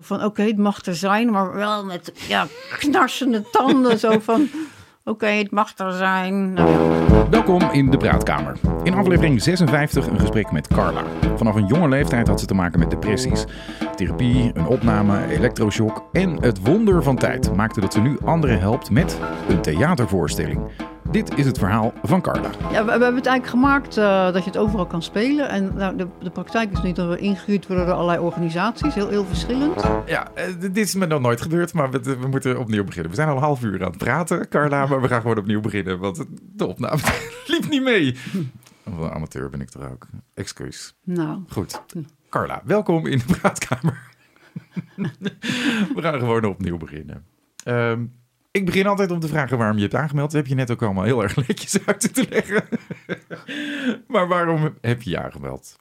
Van oké, het mag er zijn, maar wel met ja, knarsende tanden. zo van oké, het mag er zijn. Nou ja. Welkom in de Praatkamer. In aflevering 56 een gesprek met Carla. Vanaf een jonge leeftijd had ze te maken met depressies. Therapie, een opname, elektroshock en het wonder van tijd maakte dat ze nu anderen helpt met een theatervoorstelling. Dit is het verhaal van Carla. Ja, we, we hebben het eigenlijk gemaakt eh, dat je het overal kan spelen. En nou, de, de praktijk is niet dat we ingehuurd worden door allerlei organisaties, heel, heel verschillend. Ja, eh, dit is me nog nooit gebeurd, maar we, we moeten opnieuw beginnen. We zijn al een half uur aan het praten, Carla, maar we gaan gewoon opnieuw beginnen, want de opname liep niet mee. Wat een amateur ben ik toch ook. Excuus. Nou, Goed. Carla, welkom in de praatkamer. we gaan gewoon opnieuw beginnen. Ehm, ik begin altijd om te vragen waarom je hebt aangemeld. Dat heb je net ook allemaal heel erg netjes uit te leggen. maar waarom heb je je aangemeld?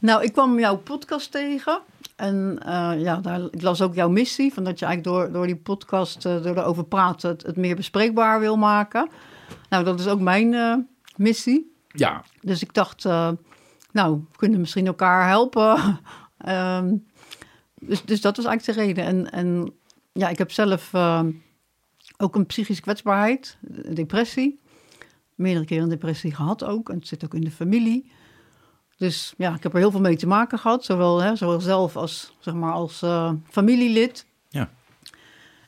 nou, ik kwam jouw podcast tegen. En eh, ja, daar, ik las ook jouw missie. Van dat je eigenlijk door, door die podcast, eh, door erover praten, het, het meer bespreekbaar wil maken. Nou, dat is ook mijn eh, missie. Ja, Dus ik dacht, nou, we kunnen misschien elkaar helpen. Ehm, dus, dus dat was eigenlijk de reden. En, en ja, ik heb zelf eh, ook een psychische kwetsbaarheid, een depressie. Meerdere keren een depressie gehad ook. En het zit ook in de familie. Dus ja, ik heb er heel veel mee te maken gehad. Zowel, hè, zowel zelf als, zeg maar, als eh, familielid. Ja.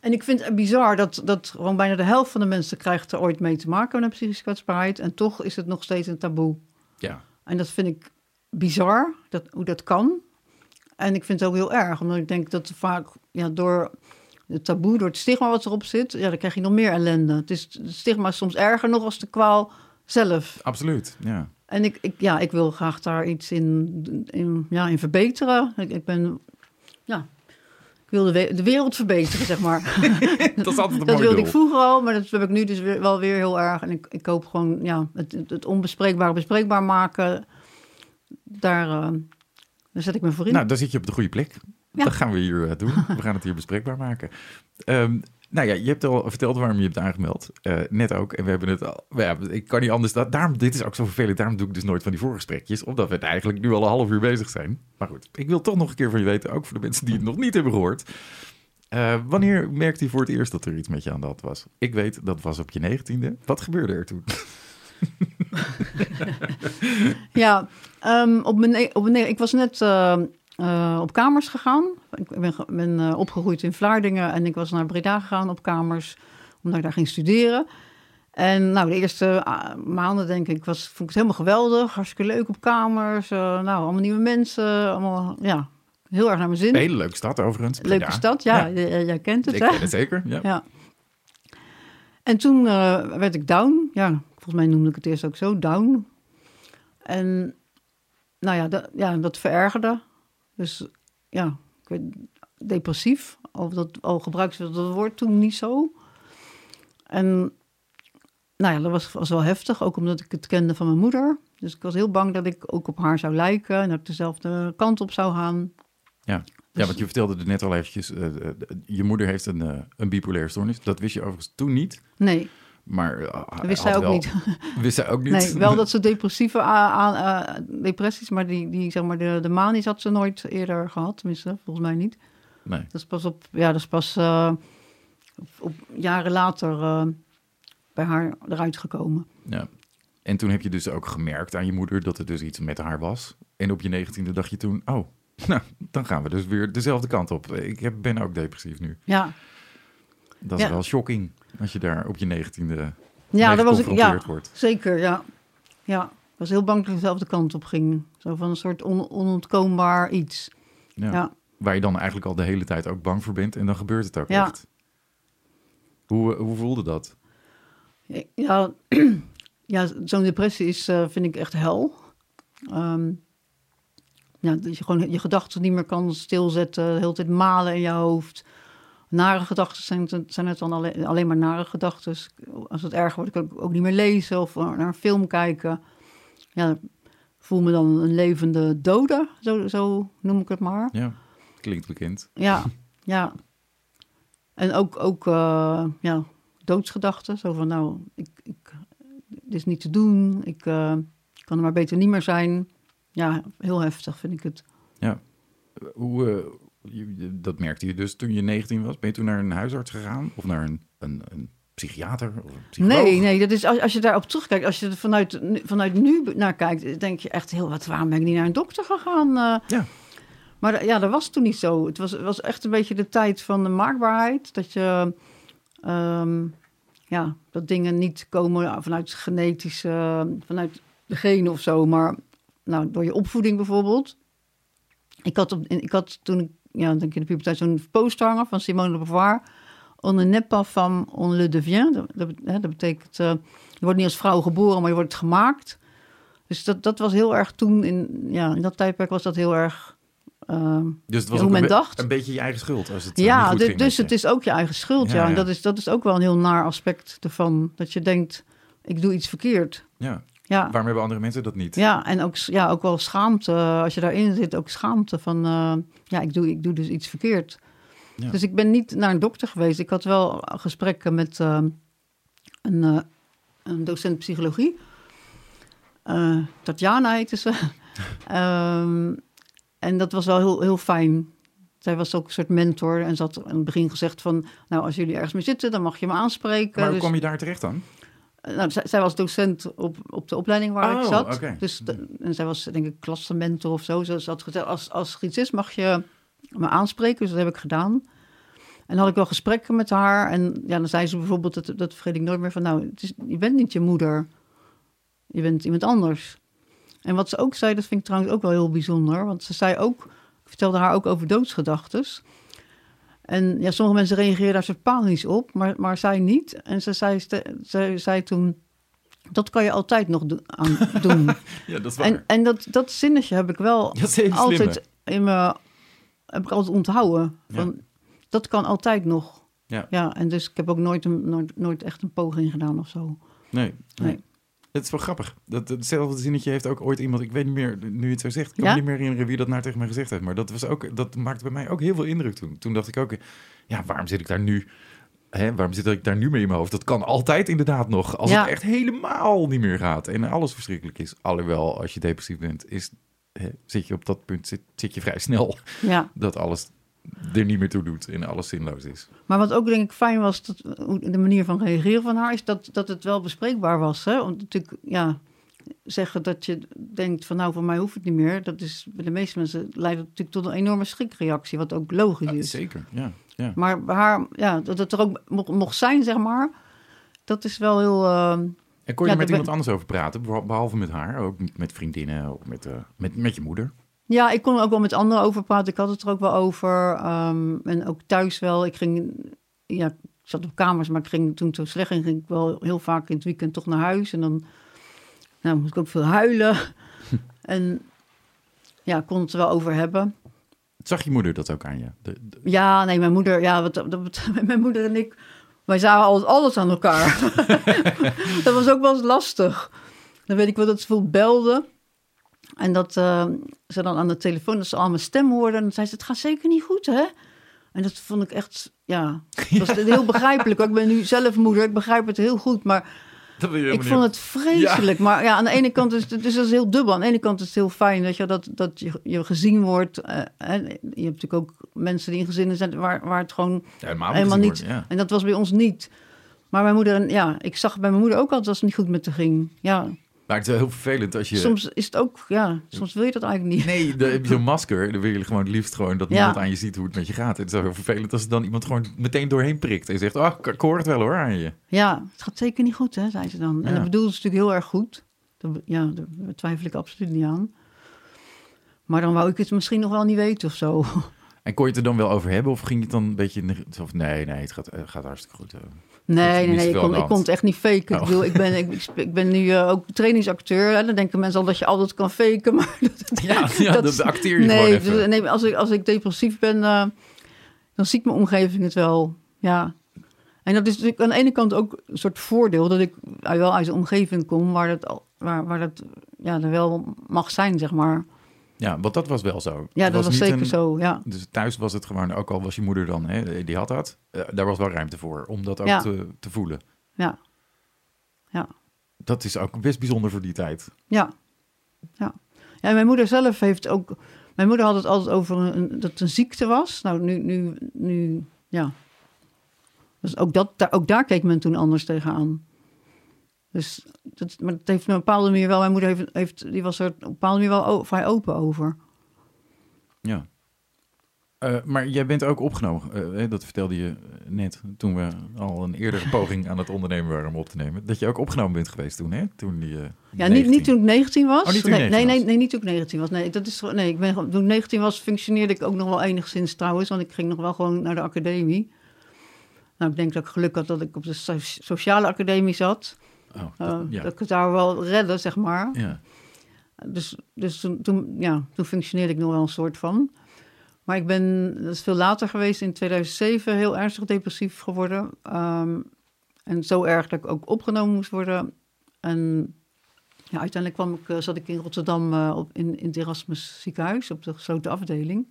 En ik vind het bizar dat, dat gewoon bijna de helft van de mensen krijgt er ooit mee te maken met een psychische kwetsbaarheid. En toch is het nog steeds een taboe. ja. En dat vind ik bizar, dat, hoe dat kan. En ik vind het ook heel erg, omdat ik denk dat vaak ja, door het taboe, door het stigma wat erop zit, ja, dan krijg je nog meer ellende. Het, is, het stigma is soms erger nog als de kwaal zelf. absoluut. Ja. En ik, ik, ja, ik wil graag daar iets in, in, ja, in verbeteren. Ik, ik ben, ja, ik wil de, we- de wereld verbeteren, zeg maar. Dat is altijd een Dat mooi wilde doel. ik vroeger al, maar dat heb ik nu dus weer, wel weer heel erg. En ik, ik hoop gewoon ja, het, het, onbespreekbare bespreekbaar maken. Daar, eh, daar zet ik me voor in. Nou, dan zit je op de goede plek. Ja. Dat gaan we hier eh, doen. We gaan het hier bespreekbaar maken. Ehm, nou ja, je hebt al verteld waarom je hebt aangemeld. Eh, net ook. En we hebben het al. Ja, ik kan niet anders. Dat, daarom, dit is ook zo vervelend. Daarom doe ik dus nooit van die voorgesprekjes. Omdat we het eigenlijk nu al een half uur bezig zijn. Maar goed, ik wil toch nog een keer van je weten. Ook voor de mensen die het nog niet hebben gehoord. Eh, wanneer merkte je voor het eerst dat er iets met je aan de hand was? Ik weet, dat was op je negentiende. Wat gebeurde er toen? Ja, ehm, op mijn, op mijn, ik was net eh, op kamers gegaan. Ik ben, eh, opgegroeid in Vlaardingen en ik was naar Breda gegaan op kamers, omdat ik daar ging studeren. En nou, de eerste ah, maanden denk ik, was, vond ik het helemaal geweldig. Hartstikke leuk op kamers. eh, nou, allemaal nieuwe mensen. Allemaal, ja, heel erg naar mijn zin. Hele leuke stad overigens. Leuke stad, ja. Jij kent het, Ik hè? ken het zeker. Ja. Ja. En toen eh, werd ik down. Ja, volgens mij noemde ik het eerst ook zo, down. En nou ja, dat, ja, dat verergerde. Dus ja, ik werd depressief. Of dat, al gebruikte ze dat woord toen niet zo. En nou ja, dat was, was wel heftig, ook omdat ik het kende van mijn moeder. Dus ik was heel bang dat ik ook op haar zou lijken en dat ik dezelfde kant op zou gaan. Ja. Ja, want je vertelde er net al eventjes, eh, eh, je moeder heeft een, eh, een bipolaire stoornis. Dat wist je overigens toen niet, Nee, maar... eh, wist zij ook wel- niet. Wist zij ook niet? Nee, wel dat ze depressieve depressies, maar die, die zeg maar de, de manisch had ze nooit eerder gehad, tenminste, volgens mij niet. Nee. Dat is pas op, ja, dat is pas eh, op, op jaren later eh, bij haar eruit gekomen. Ja. En toen heb je dus ook gemerkt aan je moeder dat er dus iets met haar was. En op je negentiende dacht je toen, oh, nou, dan gaan we dus weer dezelfde kant op. Ik heb, ben ook depressief nu. Ja, Dat is Ja. wel shocking als je daar op je negentiende ja dat was ik. Ja, wordt. zeker. Ja. ja, ik was heel bang dat ik dezelfde kant op ging. Zo van een soort on, onontkoombaar iets. Ja. Ja. Waar je dan eigenlijk al de hele tijd ook bang voor bent en dan gebeurt het ook Ja. echt. Hoe, hoe voelde dat? Ja, ja zo'n depressie is, eh, vind ik echt hel. Ehm, ja, dat je gewoon je gedachten niet meer kan stilzetten, de hele tijd malen in je hoofd. Nare gedachten zijn, het- zijn het dan alleen, alleen maar nare gedachten. Als het erger wordt, kan ik ook niet meer lezen of naar een film kijken. Ja, voel me dan een levende dode, zo, zo noem ik het maar. Ja, klinkt bekend. Ja, ja. En ook, ook eh, ja, doodsgedachten. Zo van, nou, ik, ik, dit is niet te doen. Ik eh, kan er maar beter niet meer zijn. Ja, heel heftig vind ik het. Ja. Hoe, eh, dat merkte je dus toen je 19 was. Ben je toen naar een huisarts gegaan? Of naar een, een, een psychiater? Of een psycholoog? Nee, nee, dat is, als, als je daarop terugkijkt, als je er vanuit, nu- vanuit nu naar kijkt, denk je echt heel wat, waarom ben ik niet naar een dokter gegaan? eh? Ja. Maar ja, dat was toen niet zo. Het was, was echt een beetje de tijd van de maakbaarheid. Dat je, ehm, ja, dat dingen niet komen vanuit genetische, vanuit de genen of zo, maar nou, door je opvoeding bijvoorbeeld. Ik had, op, ik had toen, ik, ja, denk ik in de puberteit, zo'n poster hangen van Simone de Beauvoir. On ne naît pas femme, on le devient. Dat, dat, hè, dat betekent, eh, je wordt niet als vrouw geboren, maar je wordt gemaakt. Dus dat, dat was heel erg toen, in, ja, in dat tijdperk was dat heel erg... ehm, Dus het was hoe ook men een, be- dacht. een beetje je eigen schuld als het eh, niet ja, goed dit- ging dus je. het is ook je eigen schuld. Ja, Ja, En dat is, dat is ook wel een heel naar aspect ervan. Dat je denkt, ik doe iets verkeerd. Ja. Ja, Waarom hebben andere mensen dat niet? ja en ook, ja, ook wel schaamte. Als je daarin zit, ook schaamte van... eh, ja, ik doe, ik doe dus iets verkeerd. Ja. Dus ik ben niet naar een dokter geweest. Ik had wel gesprekken met eh, een, eh, een docent psychologie. Eh, Tatjana heette ze. Ehm, en dat was wel heel, heel fijn. Zij was ook een soort mentor en ze had aan het begin gezegd van... nou, als jullie ergens mee zitten, dan mag je me aanspreken. Maar hoe Dus- kom je daar terecht dan? Eh, Nou, zij, zij was docent op, op de opleiding waar Oh, ik zat. oké. Dus de- en zij was denk ik klassenmentor of zo. Ze had gezegd, als, als er iets is mag je me aanspreken. Dus dat heb ik gedaan. En dan had ik wel gesprekken met haar. En ja, dan zei ze bijvoorbeeld, dat, dat vergeet ik nooit meer, van nou, het is, je bent niet je moeder. Je bent iemand anders. En wat ze ook zei, dat vind ik trouwens ook wel heel bijzonder. Want ze zei ook, ik vertelde haar ook over doodsgedachtes. En ja, sommige mensen reageren daar soort panisch op, maar, maar zij niet. En ze zei, ze zei toen, dat kan je altijd nog do- aan doen. Ja, dat is en en dat, dat zinnetje heb ik wel Dat altijd in me, heb ik altijd onthouden. Van, Dat kan altijd nog. Ja. ja, en dus ik heb ook nooit, een, nooit, nooit echt een poging gedaan of zo. Nee, nee. Nee. Het is wel grappig. Dat, hetzelfde zinnetje heeft ook ooit iemand, ik weet niet meer, nu je het zo zegt, ik kan Ja? me niet meer herinneren wie dat nou tegen mij gezegd heeft. Maar dat, was ook, dat maakte bij mij ook heel veel indruk toen. Toen dacht ik ook, ja, waarom zit ik daar nu, hè, waarom zit ik daar nu mee in mijn hoofd? Dat kan altijd inderdaad nog, als Ja. het echt helemaal niet meer gaat en alles verschrikkelijk is. Alhoewel, als je depressief bent, is, hè, zit je op dat punt, zit, zit je vrij snel Ja, dat alles er niet meer toe doet en alles zinloos is. maar wat ook denk ik fijn was, dat, de manier van reageren van haar, is dat, dat het wel bespreekbaar was. Hè? Want natuurlijk, ja, zeggen dat je denkt van nou, voor mij hoeft het niet meer. Dat is bij de meeste mensen leidt het natuurlijk tot een enorme schrikreactie, wat ook logisch Ja, is. zeker, ja. ja. Maar bij haar, ja, dat het er ook mo- mocht zijn, zeg maar, dat is wel heel. eh, En kon je Ja, er met iemand anders over praten, beha- behalve met haar, ook met vriendinnen of met, eh, met, met je moeder? Ja, ik kon er ook wel met anderen over praten. Ik had het er ook wel over. ehm, en ook thuis wel. Ik ging, ja, ik zat op kamers, maar ik ging, toen zo slecht ging, ging ik wel heel vaak in het weekend toch naar huis. En dan nou, moest ik ook veel huilen. en ja, ik kon het er wel over hebben. Zag je moeder dat ook aan je? De, de- Ja, nee, mijn moeder, ja, wat, mijn moeder en ik, wij zagen altijd alles aan elkaar. dat was ook wel eens lastig. Dan weet ik wel dat ze veel belde. En dat eh, ze dan aan de telefoon, dat ze al mijn stem hoorden. En dan zei ze, het gaat zeker niet goed, hè? En dat vond ik echt, ja, dat was heel begrijpelijk. Ik ben nu zelf moeder, ik begrijp het heel goed. Maar dat wil je ik vond het vreselijk. Maar ja, aan de ene kant is het, dus dat is heel dubbel. Aan de ene kant is het heel fijn dat je, dat, dat je, je gezien wordt. eh, en je hebt natuurlijk ook mensen die in gezinnen zijn waar, waar het gewoon helemaal, niet. worden, ja. En dat was bij ons niet. Maar mijn moeder, ja, ik zag bij mijn moeder ook altijd als het niet goed met haar ging. Ja, Maar het is wel heel vervelend als je... soms is het ook, ja, soms wil je dat eigenlijk niet. Nee, dan heb je zo'n masker. Dan wil je gewoon het liefst gewoon dat Ja. niemand aan je ziet hoe het met je gaat. Het is wel heel vervelend als er dan iemand gewoon meteen doorheen prikt. En zegt, oh, ik hoor het wel hoor aan je. Ja, het gaat zeker niet goed, hè, zei ze dan. En Ja. dat bedoelde ze natuurlijk heel erg goed. Ja, daar twijfel ik absoluut niet aan. Maar dan wou ik het misschien nog wel niet weten of zo. En kon je het er dan wel over hebben? Of ging je het dan een beetje... Of nee, nee, het gaat, eh, gaat hartstikke goed. eh. Nee, nee, nee. Ik kon, ik kon het echt niet faken. Oh. Ik, bedoel, ik, ben, ik, ik ben nu eh, ook trainingsacteur. Hè. Dan denken mensen al dat je altijd kan faken. Maar dat, Ja, ja dat- dat acteer je nee, gewoon even. dus- nee, als ik, als ik depressief ben, eh, dan ziet mijn omgeving het wel. Ja. En dat is natuurlijk aan de ene kant ook een soort voordeel... dat ik wel uit een omgeving kom waar dat, waar, waar dat ja, er wel mag zijn, zeg maar. Ja, want dat was wel zo. Ja, dat was zeker een- zo, ja. Dus thuis was het gewoon, ook al was je moeder dan, hè, die had dat. eh, daar was wel ruimte voor, om dat ook Ja. te, te voelen. Ja, ja. Dat is ook best bijzonder voor die tijd. Ja, ja. Ja, mijn moeder zelf heeft ook... Mijn moeder had het altijd over een, dat het een ziekte was. Nou, nu, nu, nu ja. Dus ook, dat, daar, ook daar keek men toen anders tegenaan. Dus dat, maar het heeft een bepaalde manier wel... Mijn moeder heeft, heeft, die was er op een bepaalde manier wel vrij open over. Ja. Eh, maar jij bent ook opgenomen, eh, dat vertelde je net toen we al een eerdere poging aan het ondernemen waren om op te nemen. Dat je ook opgenomen bent geweest toen, hè? Toen die, eh, Ja, niet, 19. niet toen ik 19 was. Oh, toen nee, 19 nee, was. nee, nee, niet toen ik 19 was. Nee, dat is, nee ik ben, toen ik 19 was functioneerde ik ook nog wel enigszins trouwens. Want ik ging nog wel gewoon naar de academie. Nou, ik denk dat ik geluk had dat ik op de so- sociale academie zat. Oh, Eh, dat, ja. Dat ik het daar wel redde, zeg maar. ja. Dus, dus toen, toen, ja, toen functioneerde ik nog wel een soort van. Maar ik ben, dat is veel later geweest, in 2007 heel ernstig depressief geworden. Ehm, en zo erg dat ik ook opgenomen moest worden. En ja, uiteindelijk kwam ik, eh, zat ik in Rotterdam eh, op, in, in het Erasmus ziekenhuis op de gesloten afdeling.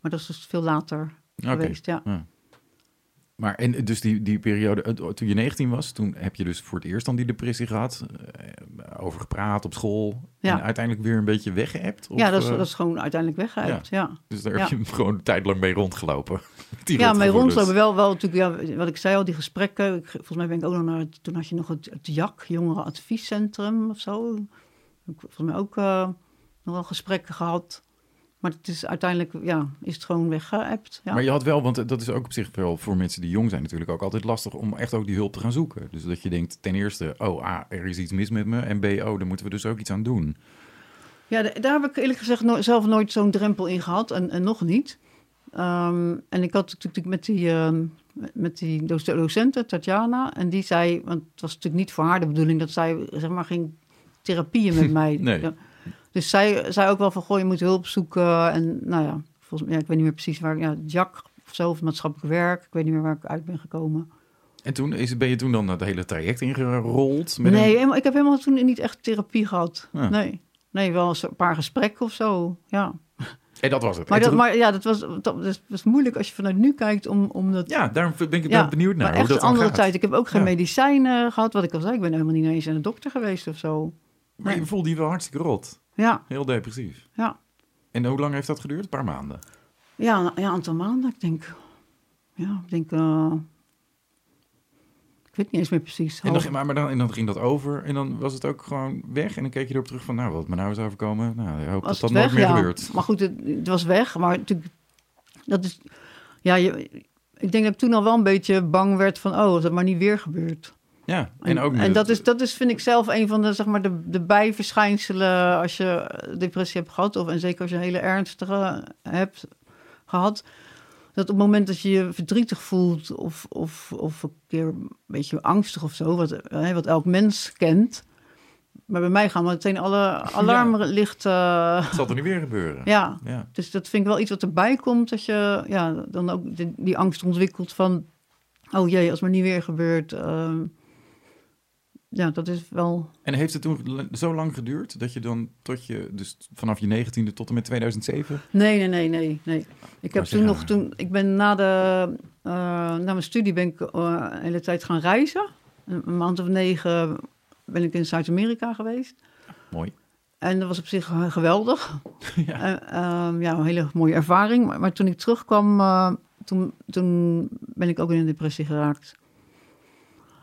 Maar dat is dus veel later geweest, ja. Ja. Maar en dus die, die periode, eh, toen je 19 was, toen heb je dus voor het eerst dan die depressie gehad, eh, over gepraat op school Ja. en uiteindelijk weer een beetje weggeëpt? Ja, dat is, eh, dat is gewoon uiteindelijk weggeëpt, ja. Dus daar heb ja. je gewoon een tijd lang mee rondgelopen. Die Ja, rotgevoelens. rondlopen wel, wel natuurlijk, ja, wat ik zei al, die gesprekken. Ik, volgens mij ben ik ook nog naar, het- toen had je nog het, het JAK, Jongerenadviescentrum of zo. Ik volgens mij ook eh, nog wel gesprekken gehad. Maar het is uiteindelijk, ja, is het gewoon weggeëpt. Ja. Maar je had wel, want dat is ook op zich wel voor mensen die jong zijn natuurlijk ook altijd lastig om echt ook die hulp te gaan zoeken. Dus dat je denkt ten eerste, oh, A, er is iets mis met me. En B, oh, daar moeten we dus ook iets aan doen. Ja, da- daar heb ik eerlijk gezegd no- zelf nooit zo'n drempel in gehad en, en nog niet. Ehm, en ik had natuurlijk met die, ehm, met die doc- docenten, Tatjana, en die zei, want het was natuurlijk niet voor haar de bedoeling dat zij zeg maar ging therapieën met mij. Nee. Ja. Dus zij zei ook wel van, goh, je moet hulp zoeken. En nou ja, volgens mij, ja, ik weet niet meer precies waar, ja, Jack of zo, of maatschappelijk werk. Ik weet niet meer waar ik uit ben gekomen. En toen is, ben je toen dan het hele traject ingerold? Met nee, een- ik heb helemaal toen niet echt therapie gehad. Nee. Nee, wel eens een paar gesprekken of zo, ja. En dat was het. Maar, dat, toen- maar ja, dat was, dat was moeilijk als je vanuit nu kijkt om, om dat... Ja, daarom ben ik Ja, benieuwd naar maar hoe echt dat andere gaat. tijd. Ik heb ook geen Ja. medicijnen gehad. Wat ik al zei, ik ben helemaal niet eens aan de dokter geweest of zo. Maar je voelde je wel hartstikke rot. Ja, Heel depressief. ja. En hoe lang heeft dat geduurd? Een paar maanden. Ja, een ja, aantal maanden, ik denk. Ja, ik denk... eh, ik weet niet eens meer precies. En dan, maar, maar dan, en dan ging dat over en dan was het ook gewoon weg. En dan keek je erop terug van, nou, wat me nou is overkomen. Nou, ik hoop was dat dat nooit meer ja. gebeurt. Maar goed, het, het was weg. Maar natuurlijk, dat is... Ja, je, ik denk dat ik toen al wel een beetje bang werd van... Oh, dat maar niet weer gebeurt. Ja, en, ook en dat is, dat is, vind ik zelf, een van de, zeg maar, de, de bijverschijnselen als je depressie hebt gehad. Of, en zeker als je een hele ernstige hebt gehad. Dat op het moment dat je je verdrietig voelt of, of, of een keer een beetje angstig of zo, wat, hè, wat elk mens kent. Maar bij mij gaan meteen alle alarmlichten. Ja. Het zal er niet weer gebeuren. ja, Ja. dus dat vind ik wel iets wat erbij komt. Dat je ja, dan ook die, die angst ontwikkelt van... Oh jee, als het maar niet weer gebeurt. ehm, ja, dat is wel... En heeft het toen zo lang geduurd dat je dan tot je, dus vanaf je negentiende tot en met 2007? Nee, nee, nee, nee. nee. Ik heb toen nog... eh, Toen, ik ben na, de, eh, na mijn studie ben ik eh, een hele tijd gaan reizen. Een, een maand of negen ben ik in Zuid-Amerika geweest. Mooi. En dat was op zich eh, geweldig. Ja. En, ehm, ja, een hele mooie ervaring. Maar, maar toen ik terugkwam, eh, toen, toen ben ik ook in een depressie geraakt.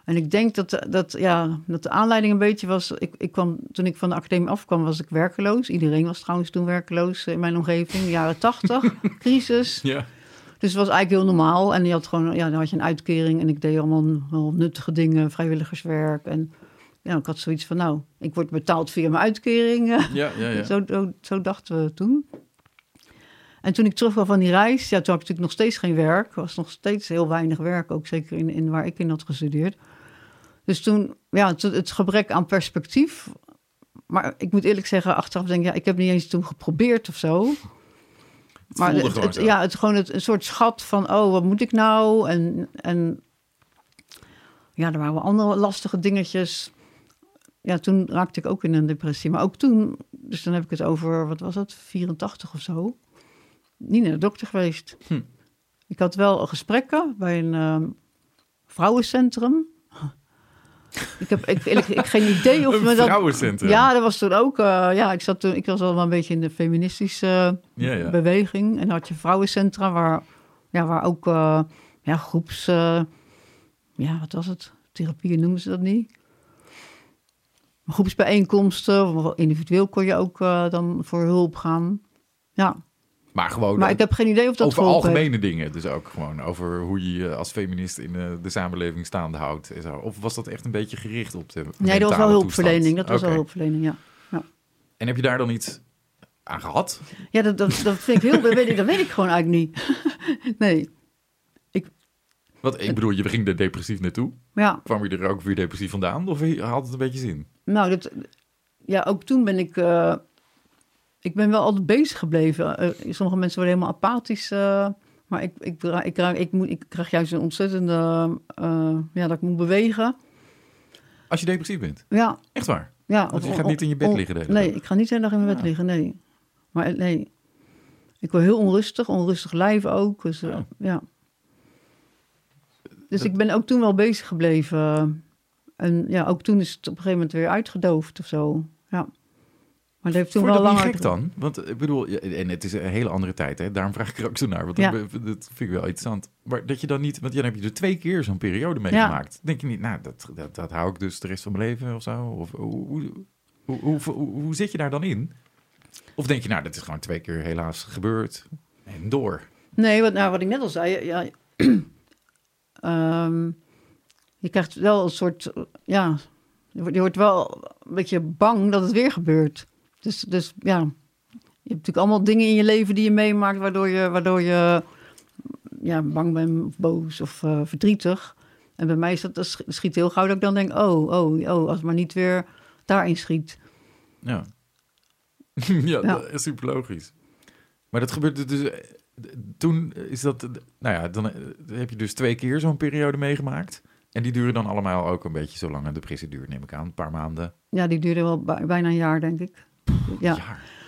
En ik denk dat, dat, ja, dat de aanleiding een beetje was... Ik, ik kwam, toen ik van de academie afkwam, was ik werkeloos. Iedereen was trouwens toen werkeloos in mijn omgeving. Jaren tachtig, crisis. Ja. Dus het was eigenlijk heel normaal. En je had gewoon, ja, dan had je een uitkering. En ik deed allemaal wel nuttige dingen, vrijwilligerswerk. En ja, ik had zoiets van, nou, ik word betaald via mijn uitkering. Ja, ja, ja. Zo, zo, zo dachten we toen. En toen ik terugkwam van die reis, ja, toen had ik natuurlijk nog steeds geen werk. Er was nog steeds heel weinig werk, ook zeker in, in waar ik in had gestudeerd. Dus toen, ja, het, het gebrek aan perspectief. Maar ik moet eerlijk zeggen, achteraf denk ik, ja, ik heb niet eens toen geprobeerd of zo. Het Maar het, het- ja, het gewoon het, een soort schat van, oh, wat moet ik nou? En, en ja, er waren wel andere lastige dingetjes. Ja, toen raakte ik ook in een depressie. Maar ook toen, dus dan heb ik het over, wat was het, 84 of zo. Niet naar de dokter geweest. Hm. Ik had wel gesprekken bij een ehm, vrouwencentrum. Ik heb ik, ik, ik geen idee of Een dat... vrouwencentrum. Ja, dat was toen ook... eh, ja, ik, zat toen, ik was al wel een beetje in de feministische Ja, ja. beweging. En dan had je vrouwencentra waar, ja, waar ook eh, ja, groeps... eh, ja, wat was het? Therapieën noemen ze dat niet. Groepsbijeenkomsten, individueel kon je ook dan voor hulp gaan. Ja, Maar gewoon maar ik heb geen idee of dat over heeft. algemene dingen. Dus ook gewoon over hoe je je als feminist in eh, de samenleving staande houdt. En zo. Of was dat echt een beetje gericht op de Nee, dat was wel hulpverlening. Dat was wel hulpverlening, ja. En heb je daar dan iets aan gehad? Ja, dat, dat, dat vind ik heel... dat, weet ik, dat weet ik gewoon eigenlijk niet. nee, Want ik bedoel, je ging er depressief naartoe. ja. Kwam je er ook weer depressief vandaan? Of had het een beetje zin? Nou, dat, ja, ook toen ben ik... eh, ik ben wel altijd bezig gebleven. Eh, sommige mensen worden helemaal apathisch. eh, maar ik, ik, ik, ik, krijg- ik, moet, ik krijg juist een ontzettende... eh, ja, dat ik moet bewegen. Als je depressief bent. Ja, Echt waar. ja. Want je gaat niet in je bed liggen de hele Nee, dag. ik ga niet de hele dag in mijn bed Ja. liggen, nee. Maar nee, ik word heel onrustig. Onrustig lijf ook. Dus, eh, Ja. ja. Dus Dat- ik ben ook toen wel bezig gebleven. En ja, ook toen is het op een gegeven moment weer uitgedoofd of zo. Ja. Maar dat heeft toen Vond wel langer... gek dan? Want ik bedoel, ja, en het is een hele andere tijd, hè? daarom vraag ik er ook zo naar. Want Ja. dat, dat vind ik wel interessant. Maar dat je dan niet, want ja, dan heb je er twee keer zo'n periode meegemaakt. Denk je niet, nou, dat, dat, dat hou ik dus de rest van mijn leven of zo? Of hoe, hoe, hoe, hoe, hoe, hoe zit je daar dan in? Of denk je, nou, dat is gewoon twee keer helaas gebeurd en door. Nee, wat, nou, wat ik net al zei, ja, ehm, je krijgt wel een soort, ja, je wordt wel een beetje bang dat het weer gebeurt. Dus, dus ja, je hebt natuurlijk allemaal dingen in je leven die je meemaakt, waardoor je, waardoor je ja, bang bent of boos of eh, verdrietig. En bij mij is dat, dat sch- schiet heel gauw dat ik dan denk, oh, oh, oh, als het maar niet weer daarin schiet. Ja, ja, Ja. dat is super logisch. Maar dat gebeurde dus... Toen is dat... Nou ja, dan eh, heb je dus twee keer zo'n periode meegemaakt. En die duren dan allemaal ook een beetje zo lang een depressie duurt, neem ik aan. Een paar maanden. Ja, die duurde wel bij- bijna een jaar, denk ik. Ja.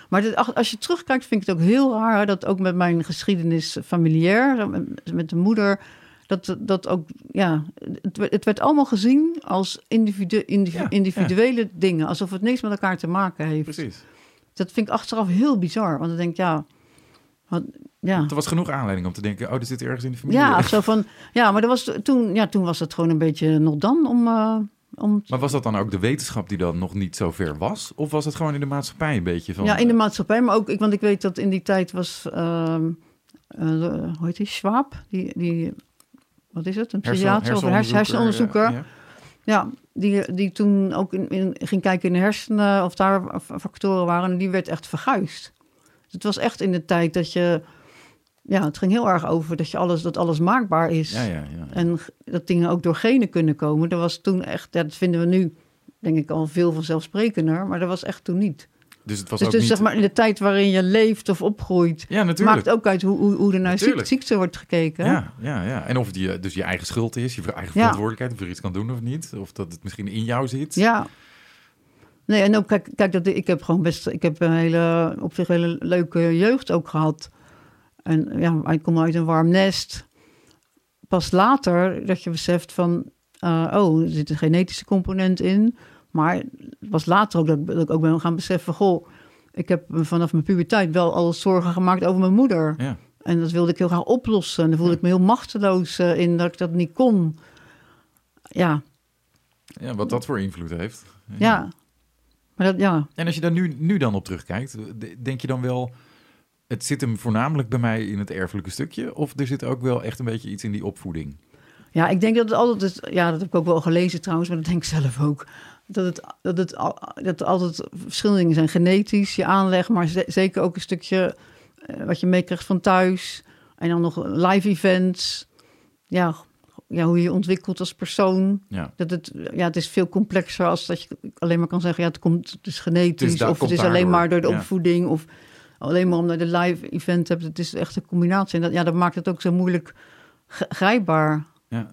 Maar dit- als je terugkijkt, vind ik het ook heel raar dat ook met mijn geschiedenis familiair, met- de moeder, dat, dat ook, ja, het, werd- het werd allemaal gezien als individu, individu- Ja, individuele dingen, alsof het niks met elkaar te maken heeft. Precies. Dat vind ik achteraf heel bizar, want dan denk ik, ja, wat, ja. Er was genoeg aanleiding om te denken, oh, er zit ergens in de familie. Ja, zo van, ja, maar er was, toen, ja, toen was het gewoon een beetje nog dan om, eh, om Maar was dat dan ook de wetenschap die dan nog niet zo ver was? Of was het gewoon in de maatschappij een beetje van... Ja, in de maatschappij, maar ook, ik, want ik weet dat in die tijd was, de- hoe heet die, Schwab? Die, die, wat is het, een psychiater of een hers- hersenonderzoeker? ja, ja. Ja, die, die toen ook in, in, ging kijken in de hersenen of daar factoren waren. En die werd echt verguisd. Dus het was echt in de tijd dat je... Ja, het ging heel erg over dat, je alles, dat alles maakbaar is. Ja, ja, ja. En dat dingen ook door genen kunnen komen. Dat was toen echt... Ja, dat vinden we nu, denk ik, al veel vanzelfsprekender. Maar dat was echt toen niet. Dus het was Dus, ook dus niet... zeg maar in de tijd waarin je leeft of opgroeit... Maakt ook uit hoe, hoe, hoe er naar ziek, ziekte wordt gekeken. Ja, ja, ja. En of het je, dus je eigen schuld is, je eigen verantwoordelijkheid, of je er iets kan doen of niet. Of dat het misschien in jou zit. Ja. Nee, en ook, kijk, kijk dat, ik heb gewoon best, ik heb een hele, op zich hele leuke jeugd ook gehad. En ja, ik kom uit een warm nest. Pas later dat je beseft van, eh, oh, er zit een genetische component in. Maar het was later ook dat, ik- dat ik ook ben gaan beseffen, goh, ik heb vanaf mijn puberteit wel al zorgen gemaakt over mijn moeder. Ja. En dat wilde ik heel graag oplossen. En dan voelde Ja. ik me heel machteloos eh, in dat ik dat niet kon. Ja, ja, wat dat voor invloed heeft. ja. Maar dat, ja, En als je daar nu, nu dan op terugkijkt, de- denk je dan wel... Het zit hem voornamelijk bij mij in het erfelijke stukje? Of er zit ook wel echt een beetje iets in die opvoeding? Ja, ik denk dat het altijd, is- ja, dat heb ik ook wel gelezen trouwens, maar dat denk ik zelf ook. Dat het, dat het dat er altijd verschillende dingen zijn. Genetisch, je aanleg, maar ze- zeker ook een stukje eh, wat je meekrijgt van thuis. En dan nog live events. Ja, ja, hoe je je ontwikkelt als persoon. Ja. Dat het, ja, het is veel complexer als dat je alleen maar kan zeggen... ja, het, komt, het is genetisch Het is da- of het is alleen maar door de ja. opvoeding... of alleen maar omdat je de live event hebt. Het is echt een combinatie. En dat, ja, dat maakt het ook zo moeilijk grijpbaar. Ja.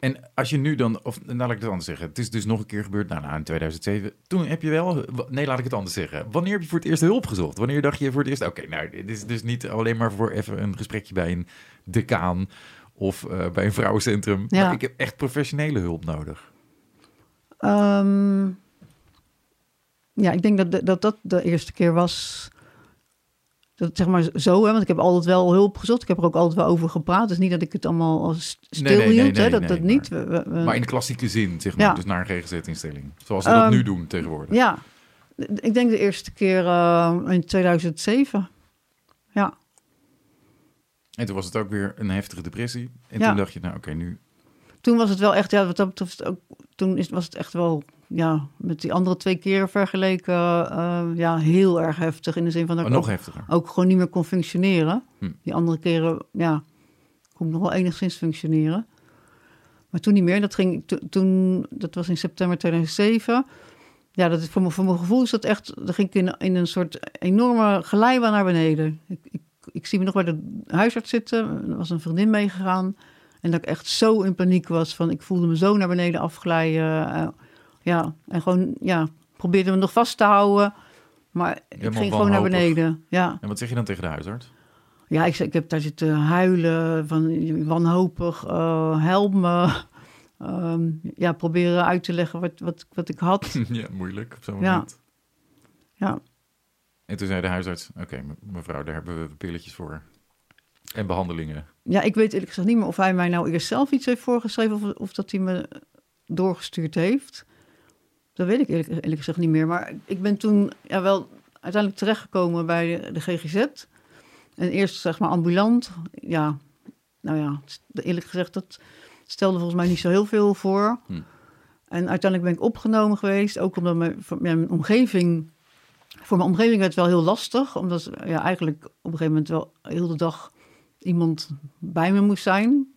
En als je nu dan, of nou laat ik het anders zeggen, het is dus nog een keer gebeurd, nou, nou in 2007. Toen heb je wel, nee laat ik het anders zeggen. Wanneer heb je voor het eerst hulp gezocht? Wanneer dacht je voor het eerst, oké, nou dit is dus niet alleen maar voor even een gesprekje bij een decaan of eh, bij een vrouwencentrum. Ja. Maar ik heb echt professionele hulp nodig. Ehm, ja, ik denk dat, dat dat de eerste keer was. Dat, zeg maar zo, hè, want ik heb altijd wel hulp gezocht. Ik heb er ook altijd wel over gepraat. Dus niet dat ik het allemaal als stil Nee, nee, nee, hield. hè, dat, dat maar- niet. We- Maar in de klassieke zin, zeg maar. Ja. Dus naar een GGZ-instelling. Zoals we dat Ehm, nu doen tegenwoordig. Ja, ik denk de eerste keer eh, in 2007. Ja, En toen was het ook weer een heftige depressie. En Ja. toen dacht je, nou oké, nu... toen was het wel echt, ja, wat dat betreft ook, toen is, was het echt wel, ja, met die andere twee keren vergeleken, eh, ja, heel erg heftig. In de zin van dat Maar ik nog ook, heftiger. ook gewoon niet meer kon functioneren. Hm. Die andere keren, ja, kon ik nog wel enigszins functioneren. Maar toen niet meer. Dat ging to- toen, dat was in september 2007. Ja, dat is voor, mijn, voor mijn gevoel is dat echt, dan ging ik in, in een soort enorme glijbaan naar beneden. Ik, ik, ik zie me nog bij de huisarts zitten. Er was een vriendin meegegaan. En dat ik echt zo in paniek was van, ik voelde me zo naar beneden afglijden. Ja, en gewoon, ja, probeerde me nog vast te houden. Maar ik Helemaal ging gewoon naar beneden. Ja. En wat zeg je dan tegen de huisarts? Ja, ik, ik heb daar zitten huilen, van wanhopig, eh help me. Ehm, ja, proberen uit te leggen wat, wat, wat ik had. ja, moeilijk op zo'n Ja. moment. Ja, En toen zei de huisarts, oké me- mevrouw, daar hebben we pilletjes voor. En behandelingen. ja, ik weet eerlijk gezegd niet meer of hij mij nou eerst zelf iets heeft voorgeschreven of, of dat hij me doorgestuurd heeft. Dat weet ik eerlijk, eerlijk gezegd niet meer. Maar ik ben toen ja, wel uiteindelijk terechtgekomen bij de, de GGZ. En eerst zeg maar ambulant. Ja, nou ja, eerlijk gezegd, dat stelde volgens mij niet zo heel veel voor. Hm. En uiteindelijk ben ik opgenomen geweest. Ook omdat mijn, mijn omgeving... Voor mijn omgeving werd het wel heel lastig. Omdat ja, eigenlijk op een gegeven moment wel heel de dag iemand bij me moest zijn.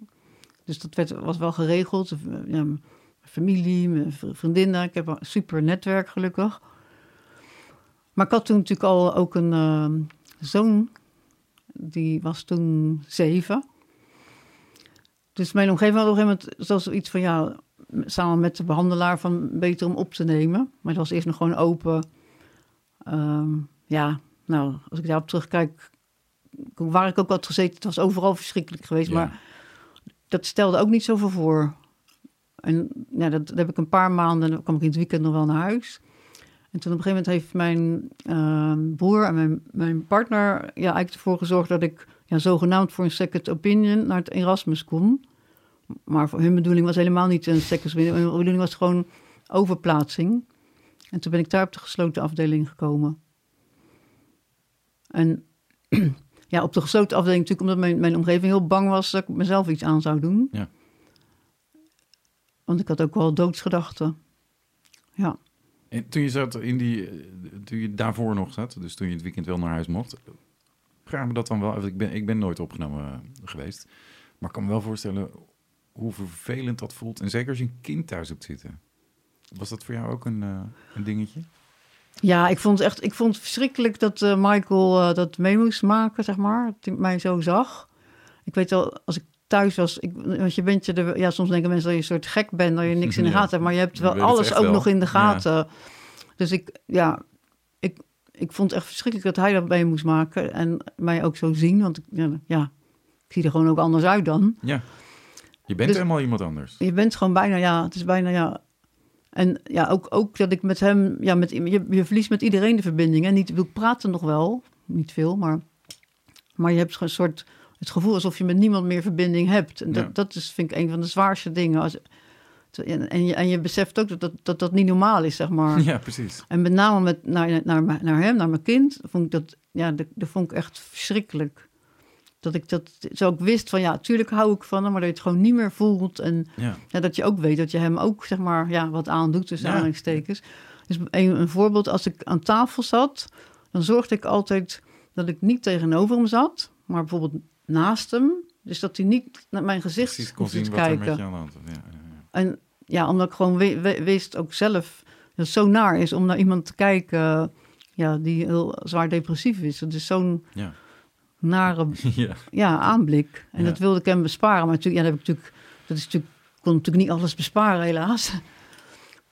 Dus dat werd, was wel geregeld. Ja, familie, mijn vriendinnen. Ik heb een super netwerk gelukkig. Maar ik had toen natuurlijk al ook een eh, zoon. Die was toen zeven. Dus mijn omgeving had op een gegeven moment zelfs iets van... ja, samen met de behandelaar van beter om op te nemen. Maar het was eerst nog gewoon open. Ehm, ja, nou, als ik daarop terugkijk... waar ik ook had gezeten, het was overal verschrikkelijk geweest. Ja. Maar dat stelde ook niet zoveel voor. En ja, dat, dat heb ik een paar maanden, dan kwam ik in het weekend nog wel naar huis. En toen op een gegeven moment heeft mijn ehm, broer en mijn, mijn partner ja, eigenlijk ervoor gezorgd dat ik ja, zogenaamd voor een second opinion naar het Erasmus kon. Maar voor hun bedoeling was helemaal niet een second opinion. Hun bedoeling was gewoon overplaatsing. En toen ben ik daar op de gesloten afdeling gekomen. En ja, op de gesloten afdeling natuurlijk omdat mijn, mijn omgeving heel bang was dat ik mezelf iets aan zou doen. Ja. Want ik had ook wel doodsgedachten. Ja. En toen je zat in die, eh, toen je daarvoor nog zat, dus toen je het weekend wel naar huis mocht, vraag me dat dan wel. even. Ik ben, ik ben nooit opgenomen eh, geweest, maar ik kan me wel voorstellen hoe vervelend dat voelt. En zeker als je een kind thuis hebt zitten. Was dat voor jou ook een, eh, een dingetje? Ja, ik vond het echt, ik vond het verschrikkelijk dat Michael dat mee moest maken, zeg maar. Dat hij mij zo zag. Ik weet wel, als ik thuis was, ik, want je bent je er, ja, soms denken mensen dat je een soort gek bent, dat je niks in de Ja. gaten hebt, maar je hebt wel alles ook wel. nog in de Ja. gaten. Dus ik, ja, ik, ik vond het echt verschrikkelijk dat hij dat mee moest maken en mij ook zo zien, want ja, ja, ik zie er gewoon ook anders uit dan. Ja. Je bent Dus- helemaal iemand anders. Je bent gewoon bijna, ja, het is bijna, ja. En ja, ook, ook dat ik met hem, ja, met, je, je verliest met iedereen de verbinding. En niet, we praten nog wel, niet veel, maar, maar je hebt een soort, het gevoel alsof je met niemand meer verbinding hebt. En dat, Ja. dat is, vind ik, een van de zwaarste dingen. Als, en, en, je, en je beseft ook dat dat, dat dat niet normaal is, zeg maar. Ja, precies. En met name met, naar, naar, naar, naar hem, naar mijn kind, vond ik dat, ja, dat, dat vond ik echt verschrikkelijk. Dat ik dat zo ook wist van, ja, tuurlijk hou ik van hem, maar dat je het gewoon niet meer voelt. En Ja. ja, dat je ook weet dat je hem ook, zeg maar, ja, wat aandoet tussen Ja. aanhalingstekens. Dus een, een voorbeeld, als ik aan tafel zat, dan zorgde ik altijd dat ik niet tegenover hem zat, maar bijvoorbeeld naast hem. Dus dat hij niet naar mijn gezicht Precies, kon zien te wat er kijken. met je aan de hand. Ja, ja, ja. En ja, omdat ik gewoon wist ook zelf dat het zo naar is om naar iemand te kijken ja, die heel zwaar depressief is. Het is zo'n Ja. nare ja. aanblik. En dat wilde ik hem besparen. Maar natuurlijk, ja, dat, heb ik natuurlijk, dat is natuurlijk, kon natuurlijk niet alles besparen, helaas.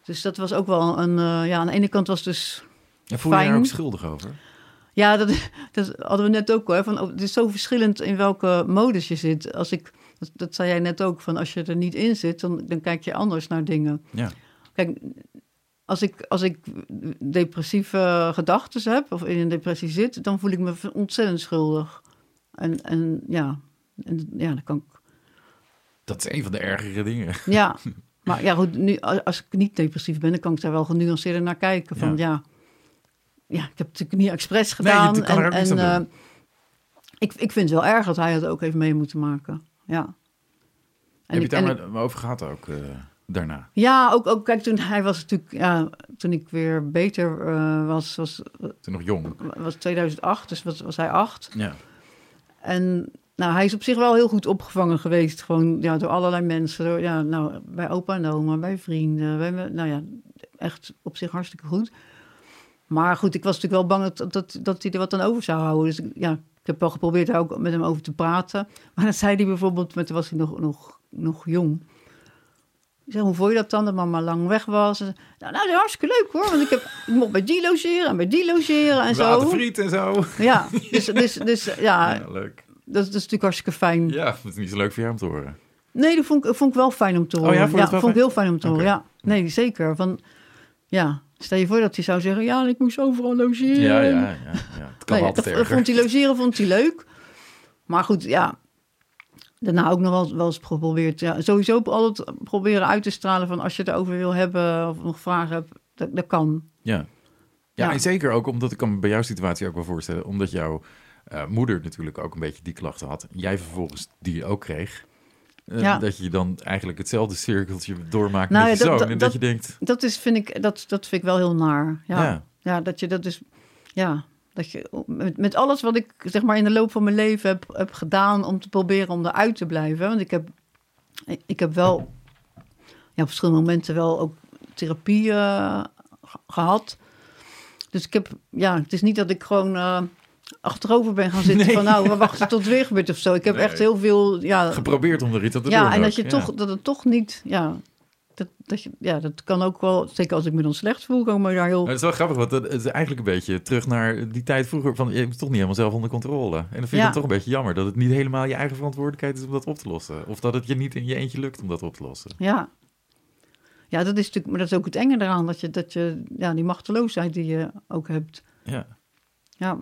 Dus dat was ook wel een, eh, ja, aan de ene kant was dus, En voel je je daar ook schuldig over? Ja, dat, dat hadden we net ook hoor. Van, oh, het is zo verschillend in welke modus je zit. Als ik, dat, dat zei jij net ook, van als je er niet in zit, dan, dan kijk je anders naar dingen. Ja. kijk, als ik, als ik depressieve gedachten heb of in een depressie zit, dan voel ik me ontzettend schuldig. En, en ja, en, ja, dan kan ik. Dat is een van de ergere dingen. Ja, maar ja, goed, nu, als als ik niet depressief ben, dan kan ik daar wel genuanceerder naar kijken. Van ja, ja, ik heb het natuurlijk niet expres je gedaan. en en eh, ik, ik vind het wel erg dat hij het ook heeft mee moeten maken. Ja. En Heb je ik- het daar maar over gehad ook eh, daarna? Ja, ook, ook kijk, toen hij was natuurlijk, ja, toen ik weer beter eh, was, was, Toen nog jong. was 2008, dus was, was hij acht. Ja. En nou, hij is op zich wel heel goed opgevangen geweest, gewoon ja, door allerlei mensen. Door, ja, nou, bij opa en oma, bij vrienden, bij, nou ja, echt op zich hartstikke goed. Maar goed, ik was natuurlijk wel bang dat, dat, dat hij er wat aan over zou houden. Dus ja, ik heb wel geprobeerd daar ook met hem over te praten. Maar dan zei hij bijvoorbeeld, maar toen was hij nog, nog, nog jong. Ik zei, hoe vond je dat dan, dat mama lang weg was? Nou, nou, dat is hartstikke leuk hoor, want ik, heb, ik mocht bij die logeren en bij die logeren en zo. Waterfriet en zo. Ja, dus, dus, dus ja, Ja, leuk. dat, dat is natuurlijk hartstikke fijn. Ja, het is niet zo leuk voor jou om te horen. Nee, dat vond ik, vond ik wel fijn om te Oh horen. ja, vond vond ik heel fijn om te horen. Ja, nee, zeker. Van, ja, stel je voor dat hij zou zeggen, ja, ik moest overal logeren. Ja, ja, ja. ja. Het kan Nee, altijd dat vond hij logeren vond hij leuk. Maar goed, ja. Daarna ook nog wel, wel eens geprobeerd. Ja, sowieso altijd proberen uit te stralen van als je het erover wil hebben of nog vragen hebt, dat, dat kan. Ja. Ja, Ja. en zeker ook omdat ik kan me bij jouw situatie ook wel voorstellen, omdat jouw eh, moeder natuurlijk ook een beetje die klachten had. Jij vervolgens die ook kreeg. Eh, Ja. Dat je dan eigenlijk hetzelfde cirkeltje doormaakt Nou met je dat- zoon. dat- en dat, dat- je denkt, Dat is, vind ik, dat, dat vind ik wel heel naar. Ja. ja, Ja, dat je dat dus, ja, dat je met, met alles wat ik zeg maar in de loop van mijn leven heb, heb gedaan om te proberen om eruit te blijven. Want ik heb, ik heb wel, ja, op verschillende momenten wel ook therapie eh, ge- gehad. Dus ik heb, ja, het is niet dat ik gewoon eh, achterover ben gaan zitten Nee. van nou, we wachten tot het weer gebeurt of zo. Ik heb Nee. echt heel veel, ja, geprobeerd om er iets aan te doen. ja, en dat je toch, dat het toch niet, ja, dat, dat, je, ja, dat kan ook wel, zeker als ik me dan slecht voel, kan ik me daar heel... Maar het is wel grappig, want het is eigenlijk een beetje terug naar die tijd vroeger van je hebt het toch niet helemaal zelf onder controle. En dan vind je Ja. het toch een beetje jammer dat het niet helemaal je eigen verantwoordelijkheid is om dat op te lossen. Of dat het je niet in je eentje lukt om dat op te lossen. Ja. Ja, dat is natuurlijk, maar dat is ook het enge eraan, dat je, dat je ja, die machteloosheid die je ook hebt. Ja. Ja,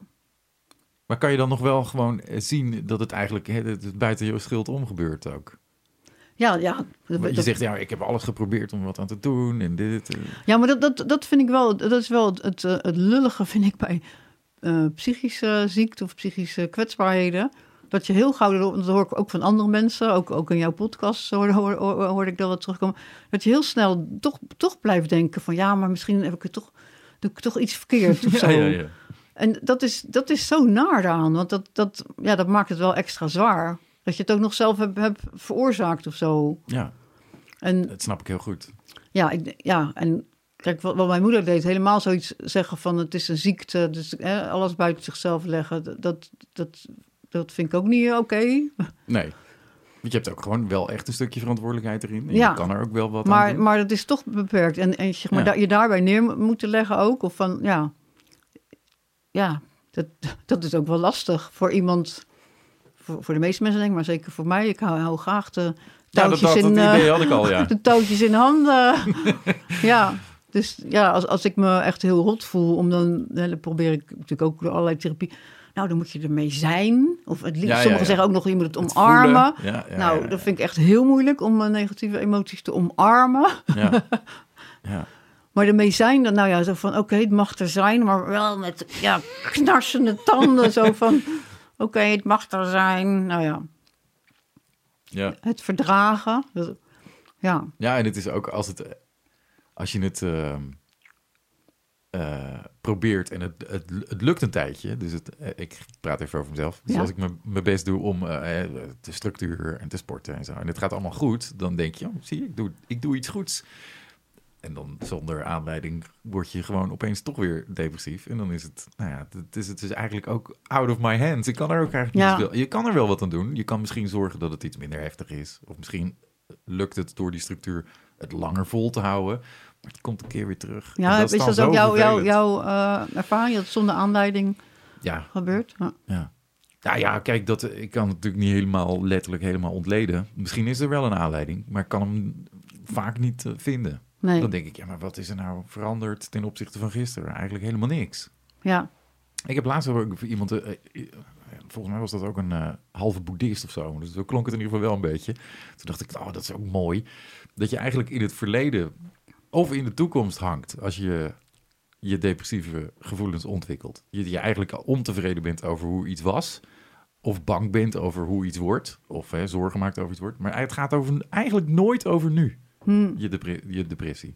Maar kan je dan nog wel gewoon eh, zien dat het eigenlijk het het buiten je schuld om gebeurt ook? ja, ja. Je zegt, ja, ik heb alles geprobeerd om wat aan te doen en dit. eh. ja, maar dat, dat, dat vind ik wel, dat is wel het, het, eh, het lullige, vind ik, bij psychische ziekte of psychische kwetsbaarheden. Dat je heel gauw, dat hoor ik ook van andere mensen, ook, ook in jouw podcast hoorde, hoor, hoor, hoorde ik dat wat terugkomen. Dat je heel snel toch, toch blijft denken van, ja, maar misschien heb ik het toch, doe ik toch iets verkeerd of zo. Ja, ja, ja. En dat is, dat is zo naar aan, want dat, dat, ja, dat maakt het wel extra zwaar. Dat je het ook nog zelf hebt, hebt veroorzaakt of zo. ja, En dat snap ik heel goed. ja, ik, ja en kijk, wat, wat mijn moeder deed, helemaal zoiets zeggen van het is een ziekte, dus hè, alles buiten zichzelf leggen, dat, dat, dat, vind ik ook niet oké. Nee. Want je hebt ook gewoon wel echt een stukje verantwoordelijkheid erin. En Ja. je kan er ook wel wat aan Maar, doen. maar dat is toch beperkt. En, en zeg maar, Ja. da- je daarbij neer mo- moeten leggen ook. Of van, ja, ja dat, dat is ook wel lastig voor iemand. Voor, voor de meeste mensen denk ik, maar zeker voor mij. Ik hou, hou graag de touwtjes dat, dat in... eh, idee had ik al, ja. de touwtjes in handen. ja, dus ja, als, als ik me echt heel rot voel, om dan, dan probeer ik natuurlijk ook door allerlei therapie. Nou, dan moet je ermee zijn. Of het liefst, Ja, ja, sommigen zeggen ook nog, je moet het omarmen. nou, dat vind ik echt heel moeilijk om mijn negatieve emoties te omarmen. Ja. Maar ermee zijn, dan, nou ja, zo van, oké, het mag er zijn, maar wel met, ja, knarsende tanden. zo van, oké, het mag er zijn. Nou ja, Ja. het verdragen. Ja, ja, en het is ook als, het, als je het ehm, eh, probeert en het, het, het lukt een tijdje. Dus het, eh, ik praat even over mezelf. Dus Ja. als ik mijn- mijn best doe om eh, de structuur en te sporten en zo. En het gaat allemaal goed, dan denk je, oh, zie je, ik doe, ik doe iets goeds. En dan zonder aanleiding word je gewoon opeens toch weer depressief. En dan is het, nou ja, het is, het is eigenlijk ook out of my hands. Ik kan er ook eigenlijk Ja. niet veel. Je kan er wel wat aan doen. Je kan misschien zorgen dat het iets minder heftig is. Of misschien lukt het door die structuur het langer vol te houden. Maar het komt een keer weer terug. En ja is dat ook jouw, eh, ervaring, dat zonder aanleiding Ja, gebeurt? Ja. ja. Ja, ja, kijk, dat, ik kan het natuurlijk niet helemaal letterlijk helemaal ontleden. Misschien is er wel een aanleiding, maar ik kan hem vaak niet eh, vinden. Nee. Dan denk ik, ja, maar wat is er nou veranderd ten opzichte van gisteren? Eigenlijk helemaal niks. Ja. Ik heb laatst ook iemand, eh, eh, volgens mij was dat ook een eh, halve boeddhist of zo. Dus zo klonk het in ieder geval wel een beetje. Toen dacht ik, oh, dat is ook mooi. Dat je eigenlijk in het verleden of in de toekomst hangt als je je depressieve gevoelens ontwikkelt. Je, je eigenlijk ontevreden bent over hoe iets was. Of bang bent over hoe iets wordt. Of hè, zorgen maakt over iets wordt. Maar het gaat over, eigenlijk nooit over nu, Hm. je, depre- je depressie.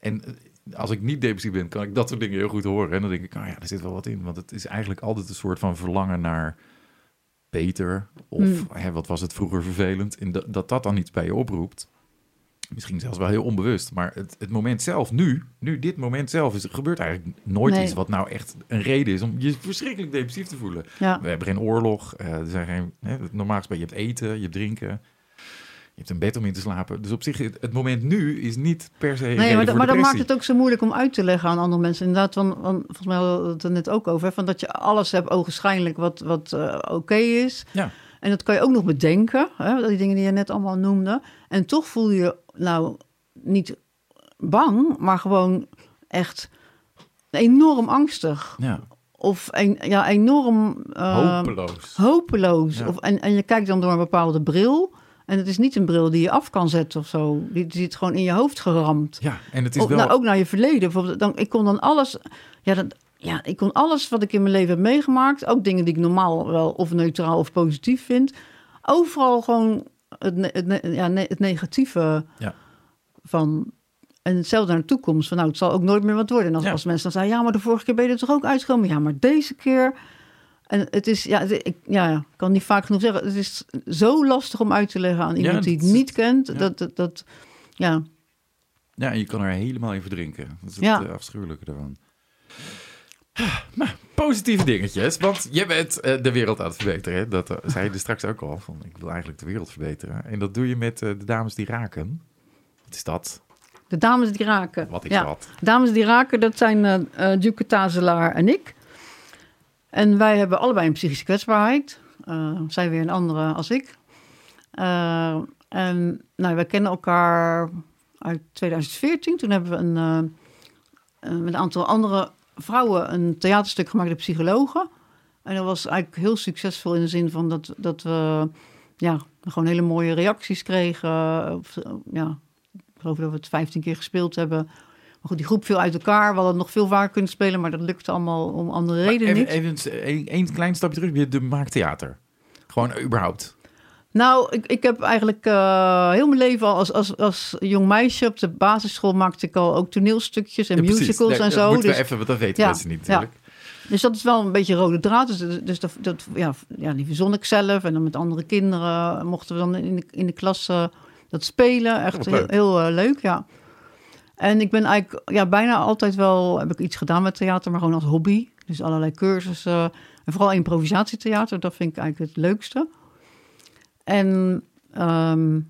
En eh, als ik niet depressief ben, kan ik dat soort dingen heel goed horen. En dan denk ik, nou ja, er zit wel wat in. Want het is eigenlijk altijd een soort van verlangen naar beter. Of Hmm. hè, wat was het vroeger vervelend. En dat, dat dat dan iets bij je oproept. Misschien zelfs wel heel onbewust. Maar het, het moment zelf, nu, nu, dit moment zelf, is, gebeurt eigenlijk nooit Nee. iets wat nou echt een reden is om je verschrikkelijk depressief te voelen. Ja. We hebben geen oorlog. eh, er zijn geen, hè, normaal gesproken, je hebt eten, je hebt drinken. Hebt een bed om in te slapen. Dus op zich, het, het moment nu is niet per se Nee, maar, maar dat maakt het ook zo moeilijk om uit te leggen aan andere mensen. Inderdaad, want, want volgens mij hadden we het er net ook over. Van dat je alles hebt ogenschijnlijk wat, wat eh, oké is. Ja. En dat kan je ook nog bedenken. Hè, die dingen die je net allemaal noemde. En toch voel je nou niet bang, maar gewoon echt enorm angstig. Ja, Of een, ja, enorm eh, hopeloos. hopeloos. Ja. Of, en, en je kijkt dan door een bepaalde bril. En het is niet een bril die je af kan zetten of zo. Die, die zit gewoon in je hoofd geramd. Ja, en het is wel... nou, ook naar je verleden. Bijvoorbeeld, dan, ik kon dan alles. Ja, dat, ja, ik kon alles wat ik in mijn leven heb meegemaakt. Ook dingen die ik normaal wel of neutraal of positief vind. Overal gewoon het, ja, het negatieve Ja. van. En hetzelfde naar de toekomst. Van nou, het zal ook nooit meer wat worden. En als, Ja. als mensen dan zeggen, ja, maar de vorige keer ben je er toch ook uitgekomen? Ja, maar deze keer. En het is, ja, ik, ja, ik kan niet vaak genoeg zeggen. Het is zo lastig om uit te leggen aan iemand die het niet kent. ja. Dat, dat, dat, ja, Ja, en je kan er helemaal in verdrinken. Dat is het Ja. eh, afschuwelijke ervan. Maar positieve dingetjes, want je bent eh, de wereld aan het verbeteren. Hè? Dat eh, zei je er straks ook al. Van, ik wil eigenlijk de wereld verbeteren. En dat doe je met de dames die raken. Wat is dat? de dames die raken. Wat is ja. dat? Dames die raken, dat zijn eh Duke Tazelaar en ik. En wij hebben allebei een psychische kwetsbaarheid. Eh, zij weer een andere als ik. Eh, en nou, wij kennen elkaar uit 2014. Toen hebben we een, eh, eh, met een aantal andere vrouwen een theaterstuk gemaakt, De Psychologen. En dat was eigenlijk heel succesvol in de zin van dat, dat we ja, gewoon hele mooie reacties kregen. Of, ja, ik geloof dat we het 15 keer gespeeld hebben. Maar goed, die groep viel uit elkaar. We hadden nog veel vaker kunnen spelen, maar dat lukte allemaal om andere redenen niet. even, even een, een klein stapje terug. Je de maakt theater. Gewoon überhaupt. Nou, ik, ik heb eigenlijk eh, heel mijn leven al als, als, als jong meisje op de basisschool maakte ik al ook toneelstukjes en Ja, musicals en zo. Dus, we even, want dat weten Ja, mensen niet natuurlijk. dus dat is wel een beetje rode draad. Dus, dus dat, dat, ja, ja, die verzon ik zelf en dan met andere kinderen mochten we dan in de, in de klas eh, dat spelen. Echt wat heel, leuk. heel eh, leuk, ja. En ik ben eigenlijk ja, bijna altijd wel, heb ik iets gedaan met theater, maar gewoon als hobby. Dus allerlei cursussen. En vooral improvisatietheater, dat vind ik eigenlijk het leukste. En ehm,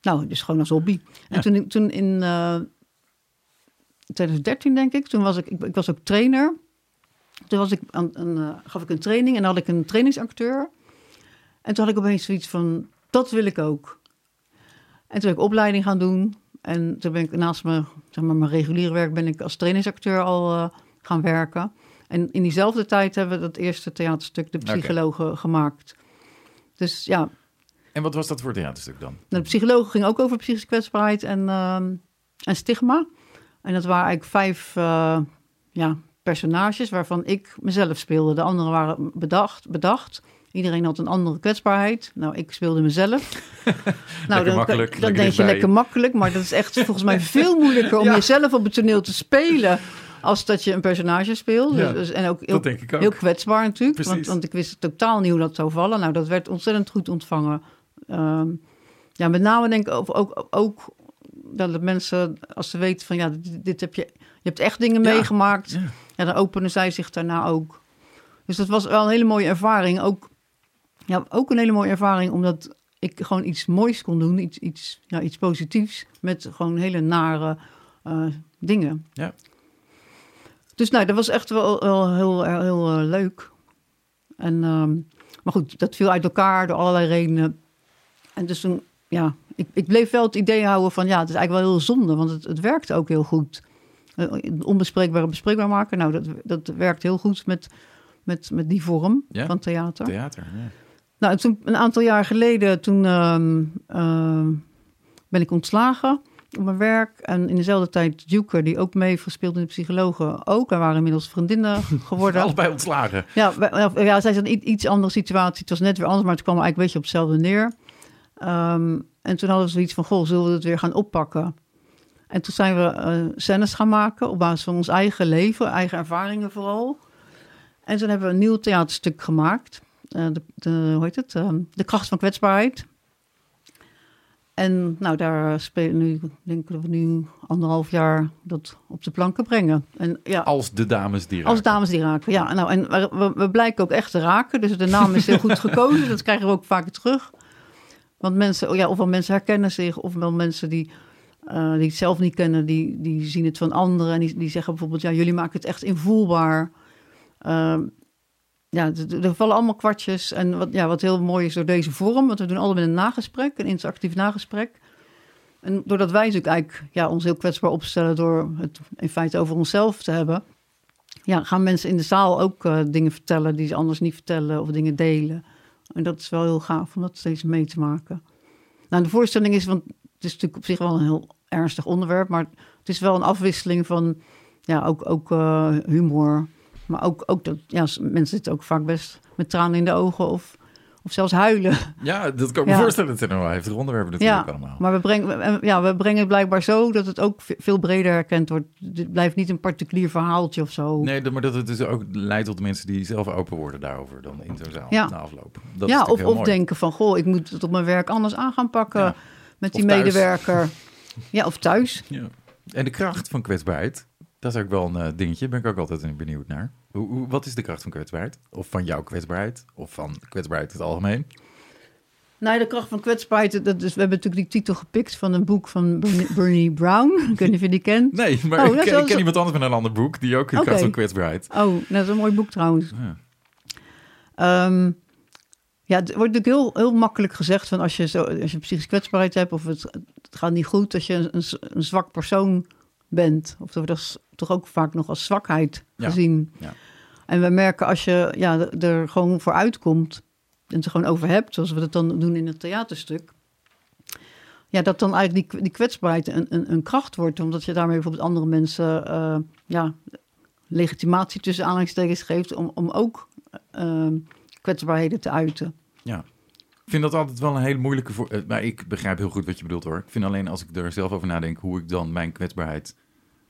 nou, dus gewoon als hobby. En Ja. toen, toen in eh 2013, denk ik, toen was ik, ik, ik was ook trainer. Toen was ik aan, een, eh, gaf ik een training en dan had ik een trainingsacteur. En toen had ik opeens zoiets van, dat wil ik ook. En toen ben ik opleiding gaan doen. En toen ben ik naast mijn, zeg maar, mijn reguliere werk ben ik als trainingsacteur al eh, gaan werken. En in diezelfde tijd hebben we dat eerste theaterstuk, De Psychologen, gemaakt. Dus ja, En wat was dat voor theaterstuk dan? de psychologen ging ook over psychische kwetsbaarheid en, ehm, en stigma. En dat waren eigenlijk vijf eh, ja, personages waarvan ik mezelf speelde. De anderen waren bedacht. bedacht. Iedereen had een andere kwetsbaarheid. Nou, ik speelde mezelf. nou, dan, denk je lekker makkelijk. Maar dat is echt volgens mij veel moeilijker om Ja. jezelf op het toneel te spelen... als dat je een personage speelt. Ja, Dus, en ook heel, ook. kwetsbaar natuurlijk. Want, want ik wist totaal niet hoe dat zou vallen. Nou, dat werd ontzettend goed ontvangen. Ehm, ja, met name denk ik ook, ook, ook dat de mensen, als ze weten van ja, dit, dit heb je, je hebt echt dingen Ja. meegemaakt. Ja. Ja, dan openen zij zich daarna ook. Dus dat was wel een hele mooie ervaring. Ook, ja, ook een hele mooie ervaring, omdat ik gewoon iets moois kon doen. Iets, iets, ja, iets positiefs met gewoon hele nare eh, dingen. Ja. Dus nou, dat was echt wel, wel heel, heel, heel, eh, leuk. En, ehm, maar goed, dat viel uit elkaar door allerlei redenen. En dus toen, ja, ik, ik bleef wel het idee houden van ja, het is eigenlijk wel heel zonde, want het, het werkt ook heel goed. Uh, onbespreekbare bespreekbaar maken, nou, dat, dat werkt heel goed met, met, met die vorm Ja, van theater. Theater, ja. Nou, toen, een aantal jaar geleden, toen ehm, ehm, ben ik ontslagen op mijn werk. En in dezelfde tijd Duke, die ook mee gespeeld in de psychologen, ook. We waren inmiddels vriendinnen geworden. Allebei ontslagen. Ja, ja, ja, zij zat in een iets andere situatie. Het was net weer anders, maar het kwam eigenlijk een beetje op hetzelfde neer. Ehm, en toen hadden we zoiets van, goh, zullen we het weer gaan oppakken? En toen zijn we eh, scènes gaan maken op basis van ons eigen leven, eigen ervaringen vooral. En toen hebben we een nieuw theaterstuk gemaakt. Eh, de, de, hoe heet het? Ehm, de kracht van kwetsbaarheid. En nou, daar spelen nu, denk ik dat we nu anderhalf jaar dat op de planken brengen. En ja, Als de dames die als raken. dames die raken, ja. Nou, en we, we, blijken ook echt te raken. Dus de naam is heel goed gekozen. Dat krijgen we ook vaker terug. Want mensen, ja, ofwel mensen herkennen zich, ofwel mensen die, eh, die het zelf niet kennen, die, die zien het van anderen. En die, die zeggen bijvoorbeeld, ja, jullie maken het echt invoelbaar. Ehm, ja, er vallen allemaal kwartjes. En wat, ja, wat heel mooi is door deze vorm, want we doen allemaal een nagesprek, een interactief nagesprek. En doordat wij natuurlijk eigenlijk ja, ons heel kwetsbaar opstellen door het in feite over onszelf te hebben, ja, gaan mensen in de zaal ook eh, dingen vertellen die ze anders niet vertellen of dingen delen. En dat is wel heel gaaf om dat steeds mee te maken. Nou, de voorstelling is, want het is natuurlijk op zich wel een heel ernstig onderwerp, maar het is wel een afwisseling van ja, ook, ook eh, humor. Maar ook, ook dat ja, mensen zitten ook vaak best met tranen in de ogen of, of zelfs huilen. Ja, dat kan ik me voorstellen. Nou wel heftige onderwerpen natuurlijk Ja, allemaal. Maar we brengen, ja, we brengen het blijkbaar zo dat het ook ve- veel breder herkend wordt. Het blijft niet een particulier verhaaltje of zo. Nee, maar dat het dus ook leidt tot mensen die zelf open worden daarover dan in zo'n zaal Ja. na afloop. Dat ja, of, of denken van, goh, ik moet het op mijn werk anders aan gaan pakken met Of die thuis. medewerker. Ja, of thuis. Ja. En de kracht van kwetsbaarheid, dat is ook wel een eh, dingetje. Ben ik ook altijd benieuwd naar. Hoe, hoe, wat is de kracht van kwetsbaarheid? Of van jouw kwetsbaarheid? Of van kwetsbaarheid in het algemeen? Nou, de kracht van kwetsbaarheid. Dat is, we hebben natuurlijk die titel gepikt van een boek van Bernie, Bernie Brown. Ik weet niet of je die kent. Nee, maar Oh, ik, ken, ik iemand anders met een ander boek. Die ook de kracht van kwetsbaarheid. Oh, dat is een mooi boek trouwens. Ja. Ehm, ja, het wordt natuurlijk heel, heel makkelijk gezegd van als je, zo, als je psychische kwetsbaarheid hebt of het, het gaat niet goed, dat je een, een, zwak persoon bent. Of dat toch ook vaak nog als zwakheid Ja, gezien. ja. En we merken als je ja, er- er gewoon voor uitkomt en het er gewoon over hebt, zoals we dat dan doen in het theaterstuk. Ja, dat dan eigenlijk die, die kwetsbaarheid een, een, een kracht wordt, omdat je daarmee bijvoorbeeld andere mensen eh, ja, legitimatie tussen aanhalingstekens geeft om, om ook eh, kwetsbaarheden te uiten. Ja. Ik vind dat altijd wel een hele moeilijke... Voor... eh, Maar ik begrijp heel goed wat je bedoelt hoor. Ik vind alleen als ik er zelf over nadenk... hoe ik dan mijn kwetsbaarheid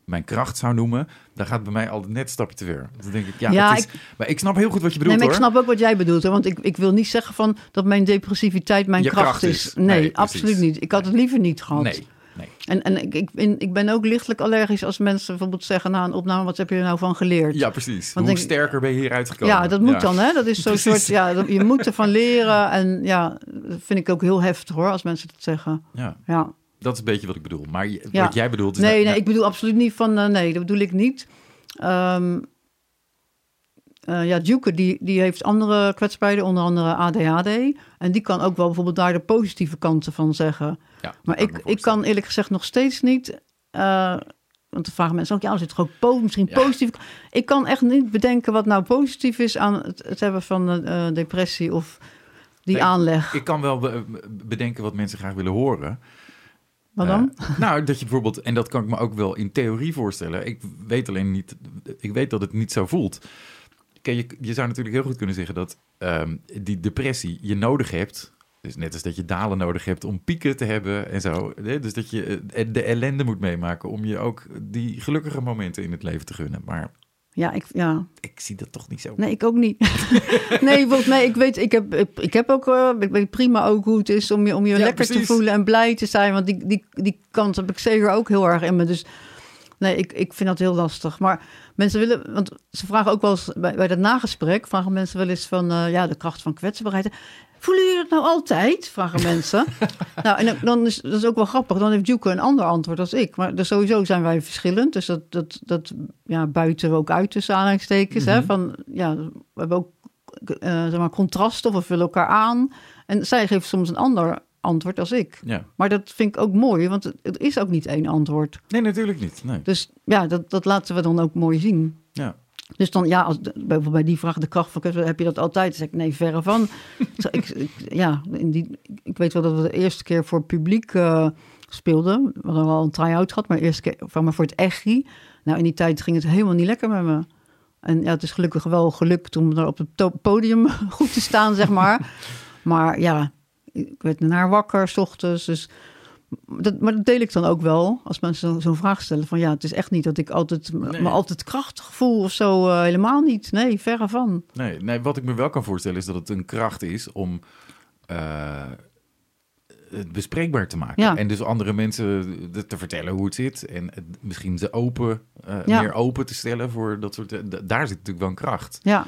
mijn kracht zou noemen... dan gaat bij mij altijd net een stapje te ver. Dan denk ik, ja, Ja, het is... maar ik snap heel goed wat je Nee, bedoelt maar ik hoor. snap ook wat jij bedoelt. Hè? Want ik, ik wil niet zeggen van dat mijn depressiviteit mijn kracht, kracht is. Nee, Nee, absoluut niet. Ik had het liever niet gehad. Nee, nee. En, en ik, ik, ben, ik ben ook lichtelijk allergisch als mensen bijvoorbeeld zeggen na een opname, wat heb je er nou van geleerd? Ja, precies. Want Hoe sterker ben je hieruit gekomen? Ja, dat moet dan, hè? Dat is zo'n soort, ja, dat- je moet ervan leren. En ja, dat vind ik ook heel heftig hoor, als mensen dat zeggen. Ja, Ja. Dat is een beetje wat ik bedoel. Maar Ja. wat jij bedoelt is... Nee, dat- nee, ja, ik bedoel absoluut niet van, eh, nee, dat bedoel ik niet. Eh, ja, Duke, die, die heeft andere kwetsbaarheden, onder andere ADHD. En die kan ook wel bijvoorbeeld daar de positieve kanten van zeggen. ja, Maar ik, ik kan eerlijk gezegd nog steeds niet. eh, want dan vragen mensen ook, ja, zit toch ook misschien Ja. positief. Ik kan echt niet bedenken wat nou positief is aan het, het hebben van depressie of die Nee, aanleg. Ik kan wel be- bedenken wat mensen graag willen horen. Wat dan? Eh, nou, dat je bijvoorbeeld, en dat kan ik me ook wel in theorie voorstellen. Ik weet alleen niet, ik weet dat het niet zo voelt. Kijk, je, je zou natuurlijk heel goed kunnen zeggen dat ehm, die depressie je nodig hebt. Dus net als dat je dalen nodig hebt om pieken te hebben en zo. Dus dat je eh, de ellende moet meemaken om je ook die gelukkige momenten in het leven te gunnen. Maar ja, ik, ja, ik zie dat toch niet zo. Nee, ik ook niet. nee, bijvoorbeeld, nee, ik weet, ik heb, ik, ik heb ook, eh, ik weet prima ook hoe het is om je, om je Ja, lekker precies. te voelen en blij te zijn. Want die, die, die kant heb ik zeker ook heel erg in me. Dus nee, ik, ik vind dat heel lastig. Maar mensen willen, want ze vragen ook wel eens bij, bij dat nagesprek, vragen mensen wel eens van, eh, ja, de kracht van kwetsbaarheid. Voelen jullie het nou altijd? Vragen mensen. nou, en dan- is dat is ook wel grappig. Dan heeft Juke een ander antwoord als ik. Maar dus sowieso zijn wij verschillend. Dus dat, dat, dat ja, buiten we ook uit tussen aanhalingstekens. hè, Mhm. van, ja, we hebben ook eh, zeg maar, contrasten of we vullen elkaar aan. En zij geeft soms een ander antwoord als ik. Ja. Maar dat vind ik ook mooi, want het, is ook niet één antwoord. Nee, natuurlijk niet. Nee. Dus ja, dat, dat laten we dan ook mooi zien. Ja. Dus dan, ja, als, bijvoorbeeld bij die vraag, de kracht van kunst, heb je dat altijd? Dan zeg ik, nee, verre van. Ik, ik- ja, in die, ik weet wel dat we de eerste keer voor publiek eh, speelden. We hadden al een try-out gehad, maar eerste keer van maar voor het EGI. Nou, in die tijd ging het helemaal niet lekker met me. En ja, het is gelukkig wel gelukt om daar op het podium goed te staan, zeg maar. maar ja, ik werd naar wakker, s ochtends. Dus dat, maar dat deel ik dan ook wel. Als mensen zo- zo'n vraag stellen van ja, het is echt niet dat ik altijd me Nee. me altijd krachtig voel of zo. eh, helemaal niet. Nee, verre van. Nee, nee, wat ik me wel kan voorstellen is dat het een kracht is om eh, het bespreekbaar te maken. Ja. En dus andere mensen te vertellen hoe het zit. En misschien ze open, eh, Ja. meer open te stellen voor dat soort... daar zit natuurlijk wel een kracht. Ja,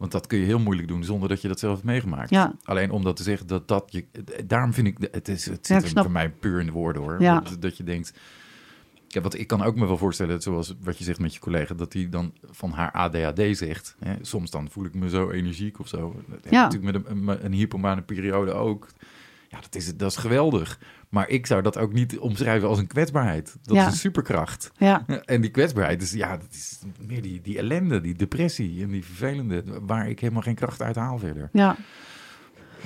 Want dat kun je heel moeilijk doen zonder dat je dat zelf hebt meegemaakt. Ja. Alleen om dat te zeggen, dat dat je... Daarom vind ik, het, is, het zit snap. voor mij puur in de woorden hoor. Ja. Dat, dat je denkt... Ja, wat ik kan ook me wel voorstellen, zoals wat je zegt met je collega, dat die dan van haar ADHD zegt. Hè, soms dan voel ik me zo energiek of zo. Dat Ja. Natuurlijk met een, een, een hypomane periode ook. Ja, dat is, dat is geweldig. Maar ik zou dat ook niet omschrijven als een kwetsbaarheid. Dat Ja. is een superkracht. ja, En die kwetsbaarheid is, ja, dat is meer die, die ellende, die depressie en die vervelende, waar ik helemaal geen kracht uit haal verder. ja.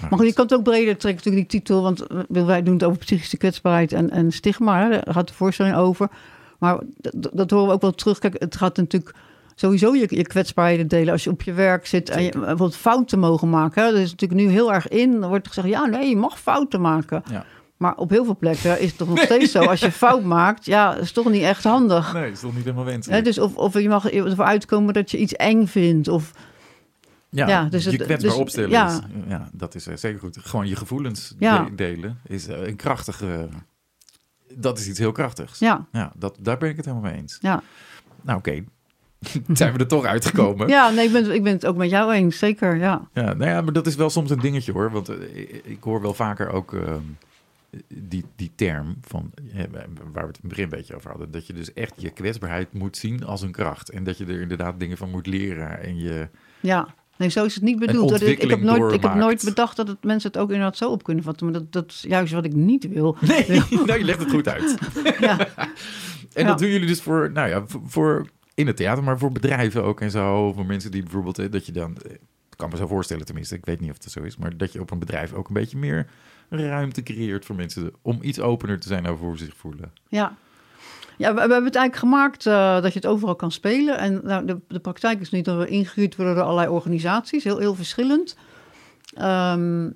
Maar goed, je kan het ook breder trekken, natuurlijk die titel. Want eh, wij doen het over psychische kwetsbaarheid en, en stigma. Hè, Daar gaat de voorstelling over. Maar dat, dat horen we ook wel terug. Kijk, het gaat natuurlijk sowieso je, je kwetsbaarheden delen als je op je werk zit. En je bijvoorbeeld fouten mogen maken. Hè. Dat is natuurlijk nu heel erg in. Dan wordt gezegd, ja, nee, je mag fouten maken. Ja. Maar op heel veel plekken is het toch nog steeds zo. Als je fout maakt, ja, is toch niet echt handig. Nee, is toch niet helemaal Hè, wenselijk. dus of, of je mag ervoor uitkomen dat je iets eng vindt. Of, ja, ja, dus je het- kwetsbaar dus- opstellen ja. is, ja, dat is eh, zeker goed. Gewoon je gevoelens Ja. delen is eh, een krachtige, dat is iets heel krachtigs. ja, Ja, dat, daar ben ik het helemaal mee eens. ja. Nou oké, zijn we er toch uitgekomen. ja nee, ik ben, ik ben het ook met jou eens. Zeker, ja. Ja, nou ja, maar dat is wel soms een dingetje hoor. Want eh, ik- hoor wel vaker ook ehm, die, die term van waar we het in het begin een beetje over hadden. Dat je dus echt je kwetsbaarheid moet zien als een kracht. En dat je er inderdaad dingen van moet leren. En je, Ja, nee, zo is het niet bedoeld. Ik, ik, heb nooit, ik heb nooit bedacht dat het mensen het ook inderdaad zo op kunnen vatten. Maar dat, dat is juist wat ik niet wil. Nee, nou, je legt het goed uit. Ja, En Ja. dat doen jullie dus voor, nou ja, voor in het theater, maar voor bedrijven ook en zo. Voor mensen die bijvoorbeeld, eh, dat je dan, eh, ik kan me zo voorstellen tenminste, ik weet niet of het zo is, maar dat je op een bedrijf ook een beetje meer ruimte creëert voor mensen om iets opener te zijn over hoe zich voelen. ja. Ja, we, hebben het eigenlijk gemaakt eh, dat je het overal kan spelen. En nou, de, de praktijk is niet dat we ingehuurd worden door allerlei organisaties. Heel, heel verschillend. Ehm,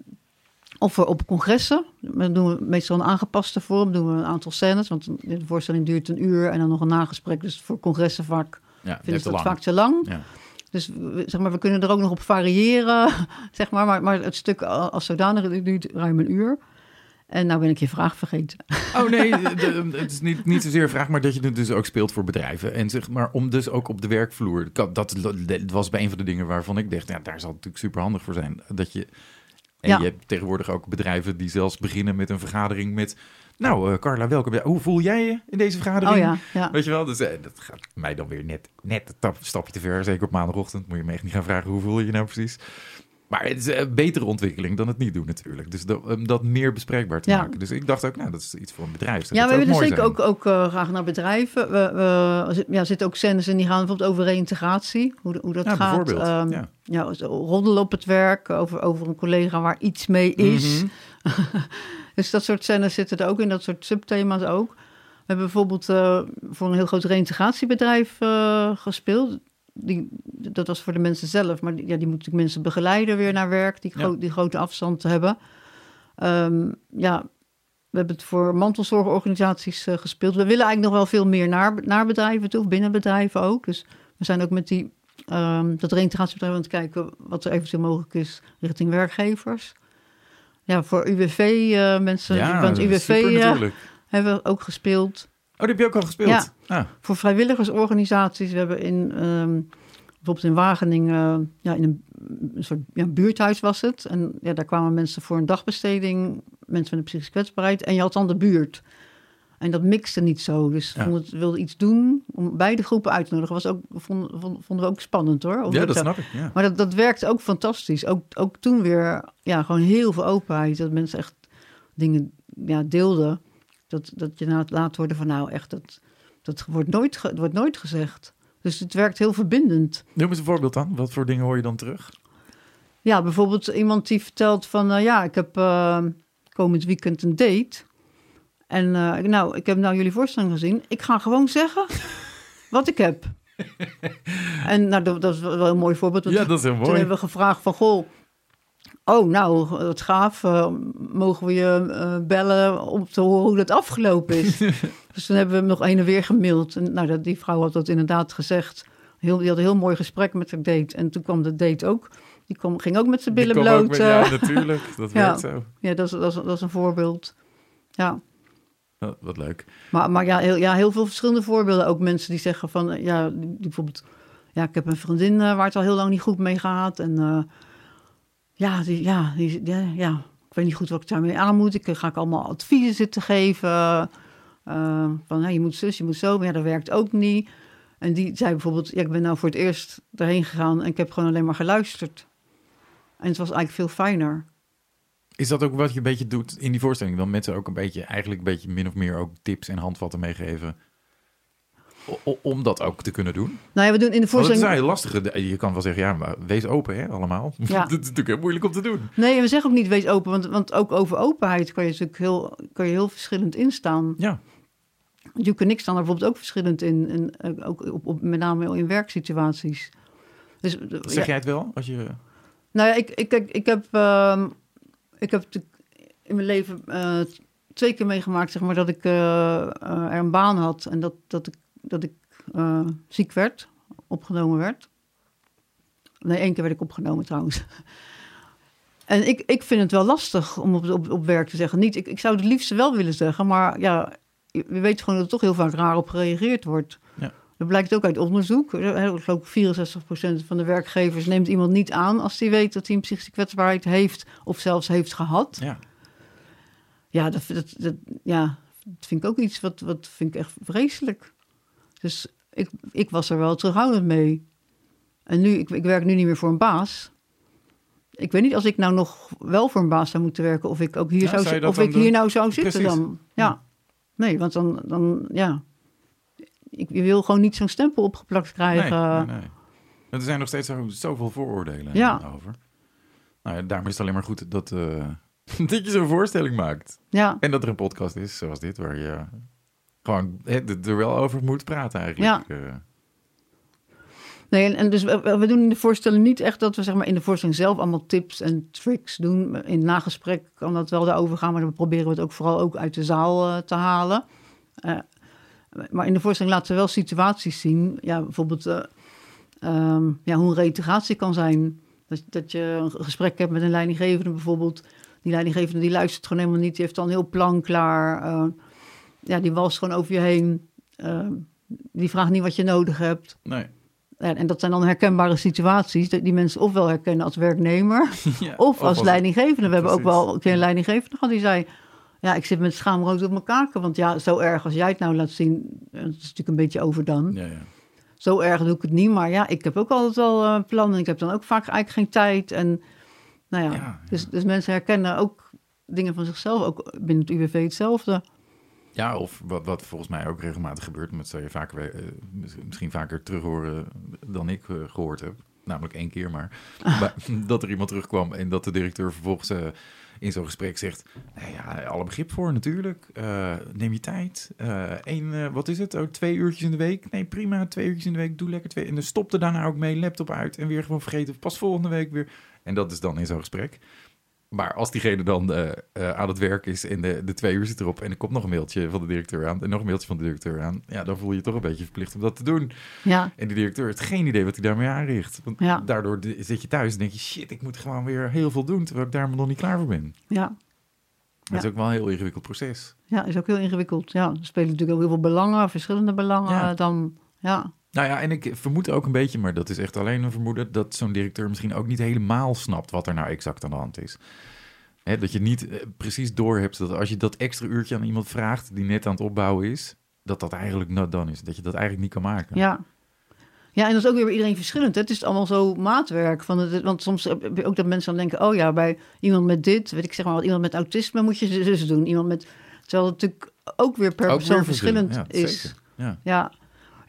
of we op congressen. Dan doen we meestal een aangepaste vorm. doen we een aantal scènes. Want de voorstelling duurt een uur en dan nog een nagesprek. Dus voor congressen vaak Ja, vinden ze dat vaak te lang. Ja. Dus we, zeg maar, we kunnen er ook nog op variëren, zeg maar. Maar, maar het stuk als zodanig duurt ruim een uur. En nou ben ik je vraag vergeten. Oh nee, de- het is niet, niet zozeer een vraag, maar dat je het dus ook speelt voor bedrijven. En zeg maar om dus ook op de werkvloer. Dat was bij een van de dingen waarvan ik dacht, ja, daar zal het natuurlijk super handig voor zijn. Dat je, en Ja. je hebt tegenwoordig ook bedrijven die zelfs beginnen met een vergadering met... Nou, eh, Carla, welkom. Hoe voel jij je in deze vergadering? Oh ja, ja. Weet je wel, dus, eh, dat gaat mij dan weer net, net een tap- stapje te ver. Zeker op maandagochtend moet je me echt niet gaan vragen hoe voel je je nou precies. Maar het is een betere ontwikkeling dan het niet doen natuurlijk. Dus dat, om dat meer bespreekbaar te Ja. maken. Dus ik dacht ook, nou, dat is iets voor een bedrijf. Dat Ja, we willen zeker zijn. ook, ook eh, graag naar bedrijven. We, we ja, zitten ook scènes in die gaan bijvoorbeeld over reïntegratie. Hoe, hoe dat Ja, gaat. bijvoorbeeld, Ehm, ja. ja, roddelen op het werk. Over, over een collega waar iets mee is. Mhm. Dus dat soort scènes zitten er ook in. Dat soort subthema's ook. We hebben bijvoorbeeld eh, voor een heel groot reïntegratiebedrijf eh, gespeeld. Die, dat was voor de mensen zelf. Maar die, ja, die moeten natuurlijk mensen begeleiden weer naar werk. Die, Ja. die grote afstand hebben. Ehm, ja, we hebben het voor mantelzorgorganisaties eh, gespeeld. We willen eigenlijk nog wel veel meer naar, naar bedrijven toe. Of binnen bedrijven ook. Dus we zijn ook met die, ehm, dat reïntegratiebedrijf aan het kijken... wat er eventueel mogelijk is richting werkgevers. Ja, voor. Ja, van het dat is UWV super eh, hebben we ook gespeeld. Oh, die heb je ook al gespeeld? Ja. Ah, Voor vrijwilligersorganisaties. We hebben in, ehm, bijvoorbeeld in Wageningen, ja, in een, een soort ja, buurthuis was het. En ja, daar kwamen mensen voor een dagbesteding, mensen met een psychische kwetsbaarheid. En je had dan de buurt. En dat mixte niet zo. Dus we Ja. wilden iets doen om beide groepen uit te nodigen. Was ook, vonden, vonden, we ook spannend hoor. Of ja, dat snap ik. Ja. maar dat, dat werkte ook fantastisch. Ook, ook toen weer ja, gewoon heel veel openheid. Dat mensen echt dingen ja, deelde, dat, dat je na het laat worden van nou echt, dat, dat wordt, nooit ge- wordt nooit gezegd. Dus het werkt heel verbindend. Noem eens een voorbeeld dan. Wat voor dingen hoor je dan terug? Ja, bijvoorbeeld iemand die vertelt van, eh, ja, ik heb eh, komend weekend een date. En eh, nou, ik heb nou jullie voorstelling gezien. Ik ga gewoon zeggen wat ik heb. en nou, dat, dat is wel een mooi voorbeeld. Ja, dat is heel Toen mooi. hebben we gevraagd van, goh, oh, nou, wat gaaf. eh, mogen we je eh, bellen om te horen hoe dat afgelopen is? dus toen hebben we hem nog een en weer gemaild. En nou, dat, die vrouw had dat inderdaad gezegd. Heel, die had een heel mooi gesprek met haar date. En toen kwam de date ook. Die kwam, ging ook met zijn billen bloot. met- eh. ja, natuurlijk. Dat Ja. werkt zo. Ja, dat is, dat, is, dat is een voorbeeld. Ja, Wat, wat leuk. maar, maar ja, heel, ja, heel veel verschillende voorbeelden. Ook mensen die zeggen van, ja, die, bijvoorbeeld... Ja, ik heb een vriendin waar het al heel lang niet goed mee gaat. En ja, ja, ja, ja, ik weet niet goed wat ik daarmee aan moet. Ik eh, ga ik allemaal adviezen zitten geven. eh, van, hey, je moet zus, je moet zo. Maar dat werkt ook niet. En die zei bijvoorbeeld, ja, ik ben nou voor het eerst daarheen gegaan... en ik heb gewoon alleen maar geluisterd. En het was eigenlijk veel fijner. Is dat ook wat je een beetje doet in die voorstelling? Dan mensen ook een beetje, eigenlijk een beetje min of meer ook tips en handvatten meegeven. Om dat ook te kunnen doen. Nou ja, we doen in de het is een lastige. Je kan wel zeggen, ja, maar wees open, hè, allemaal. Ja. dat is natuurlijk heel moeilijk om te doen. Nee, we zeggen ook niet wees open, want, want ook over openheid kan je natuurlijk heel, kan je heel verschillend instaan. Ja, Duke en ik staan er bijvoorbeeld ook verschillend in, en eh, ook op, op, met name in werksituaties. Dus, eh, zeg ja. jij het wel? Als je... Nou ja, ik, ik, ik, ik heb, ehm, ik heb in mijn leven eh, twee keer meegemaakt, zeg maar, dat ik er een baan had en dat, dat ik, dat ik eh, ziek werd, opgenomen werd. Nee, één keer werd ik opgenomen trouwens. En ik, ik vind het wel lastig om op, op, op werk te zeggen. Niet, ik, ik zou het liefste wel willen zeggen, maar ja, je je weet gewoon dat er toch heel vaak raar op gereageerd wordt. Ja. Dat blijkt ook uit onderzoek. Eh, Ik geloof 64% van de werkgevers neemt iemand niet aan als die weet dat hij een psychische kwetsbaarheid heeft of zelfs heeft gehad. Ja. Ja, dat, dat, dat, ja, dat vind ik ook iets wat, wat vind ik echt vreselijk. Dus ik, ik was er wel terughoudend mee. En nu, ik, ik werk nu niet meer voor een baas. Ik weet niet als ik nou nog wel voor een baas zou moeten werken, of ik ook hier, Ja, zou, of ik hier nou zou zitten dan. Ja. Nee, want dan, dan ja. Ik wil gewoon niet zo'n stempel opgeplakt krijgen. Nee, nee, nee. Er zijn nog steeds zo, zoveel vooroordelen Ja. over. Nou ja, daarom is het alleen maar goed dat, eh, dat je zo'n voorstelling maakt. Ja, En dat er een podcast is, zoals dit, waar je gewoon er wel over moet praten eigenlijk. Eh, Nee, en, dus we, doen in de voorstelling niet echt dat we zeg maar, in de voorstelling zelf allemaal tips en tricks doen. In het nagesprek kan dat wel daarover gaan, maar dan proberen we het ook vooral ook uit de zaal eh, te halen. Eh, maar in de voorstelling laten we wel situaties zien. Ja, bijvoorbeeld eh, ehm, ja, hoe een reintegratie kan zijn. Dat, dat je een gesprek hebt met een leidinggevende bijvoorbeeld. Die leidinggevende die luistert gewoon helemaal niet. Die heeft dan een heel plan klaar. Ja, die walst gewoon over je heen. Eh, die vraagt niet wat je nodig hebt. nee. En, en dat zijn dan herkenbare situaties die mensen ofwel herkennen als werknemer Ja, of als leidinggevende. We hebben ook wel een keer een leidinggevende gehad die zei... ja, ik zit met schaamrood op mijn kaken, want ja, zo erg als jij het nou laat zien... eh, het is natuurlijk een beetje overdone. Ja, ja. Zo erg doe ik het niet, maar ja, ik heb ook altijd wel eh, plannen. Ik heb dan ook vaak eigenlijk geen tijd. En nou ja. Dus, dus mensen herkennen ook dingen van zichzelf, ook binnen het UWV hetzelfde. Ja, of wat, wat volgens mij ook regelmatig gebeurt, maar dat zou je vaker, eh, misschien vaker terug horen dan ik eh, gehoord heb. Namelijk één keer maar. maar. Dat er iemand terugkwam en dat de directeur vervolgens eh, in zo'n gesprek zegt... Nou ja, alle begrip voor natuurlijk. Neem je tijd. Één, eh, wat is het? Oh, twee uurtjes in de week? Nee, prima. Twee uurtjes in de week. Doe lekker twee. En dan stopte daarna ook mee. Laptop uit en weer gewoon vergeten. Pas volgende week weer. En dat is dan in zo'n gesprek. Maar als diegene dan eh, eh, aan het werk is en de, de twee uur zit erop... en er komt nog een mailtje van de directeur aan... en nog een mailtje van de directeur aan... ja, dan voel je je toch een beetje verplicht om dat te doen. Ja, En die directeur heeft geen idee wat hij daarmee aanricht. Want Ja. daardoor de- zit je thuis en denk je... shit, ik moet gewoon weer heel veel doen... terwijl ik daar nog niet klaar voor ben. ja. Dat is ook wel een heel ingewikkeld proces. Ja, is ook heel ingewikkeld. Ja, er spelen natuurlijk ook heel veel belangen, verschillende belangen Ja. dan. Ja, Nou ja, en ik vermoed ook een beetje... maar dat is echt alleen een vermoeden... dat zo'n directeur misschien ook niet helemaal snapt... wat er nou exact aan de hand is. Dat je niet eh, precies doorhebt dat als je dat extra uurtje aan iemand vraagt... die net aan het opbouwen is... dat dat eigenlijk not done is. Dat je dat eigenlijk niet kan maken. ja. Ja, en dat is ook weer bij iedereen verschillend. hè. Het is allemaal zo maatwerk. Van het, want soms heb je ook dat mensen dan denken... oh ja, bij iemand met dit, weet ik zeg maar wat... iemand met autisme moet je dus doen. Iemand met... Terwijl het natuurlijk ook weer per Ook persoon verschillend Ja, is. Ja. Ja.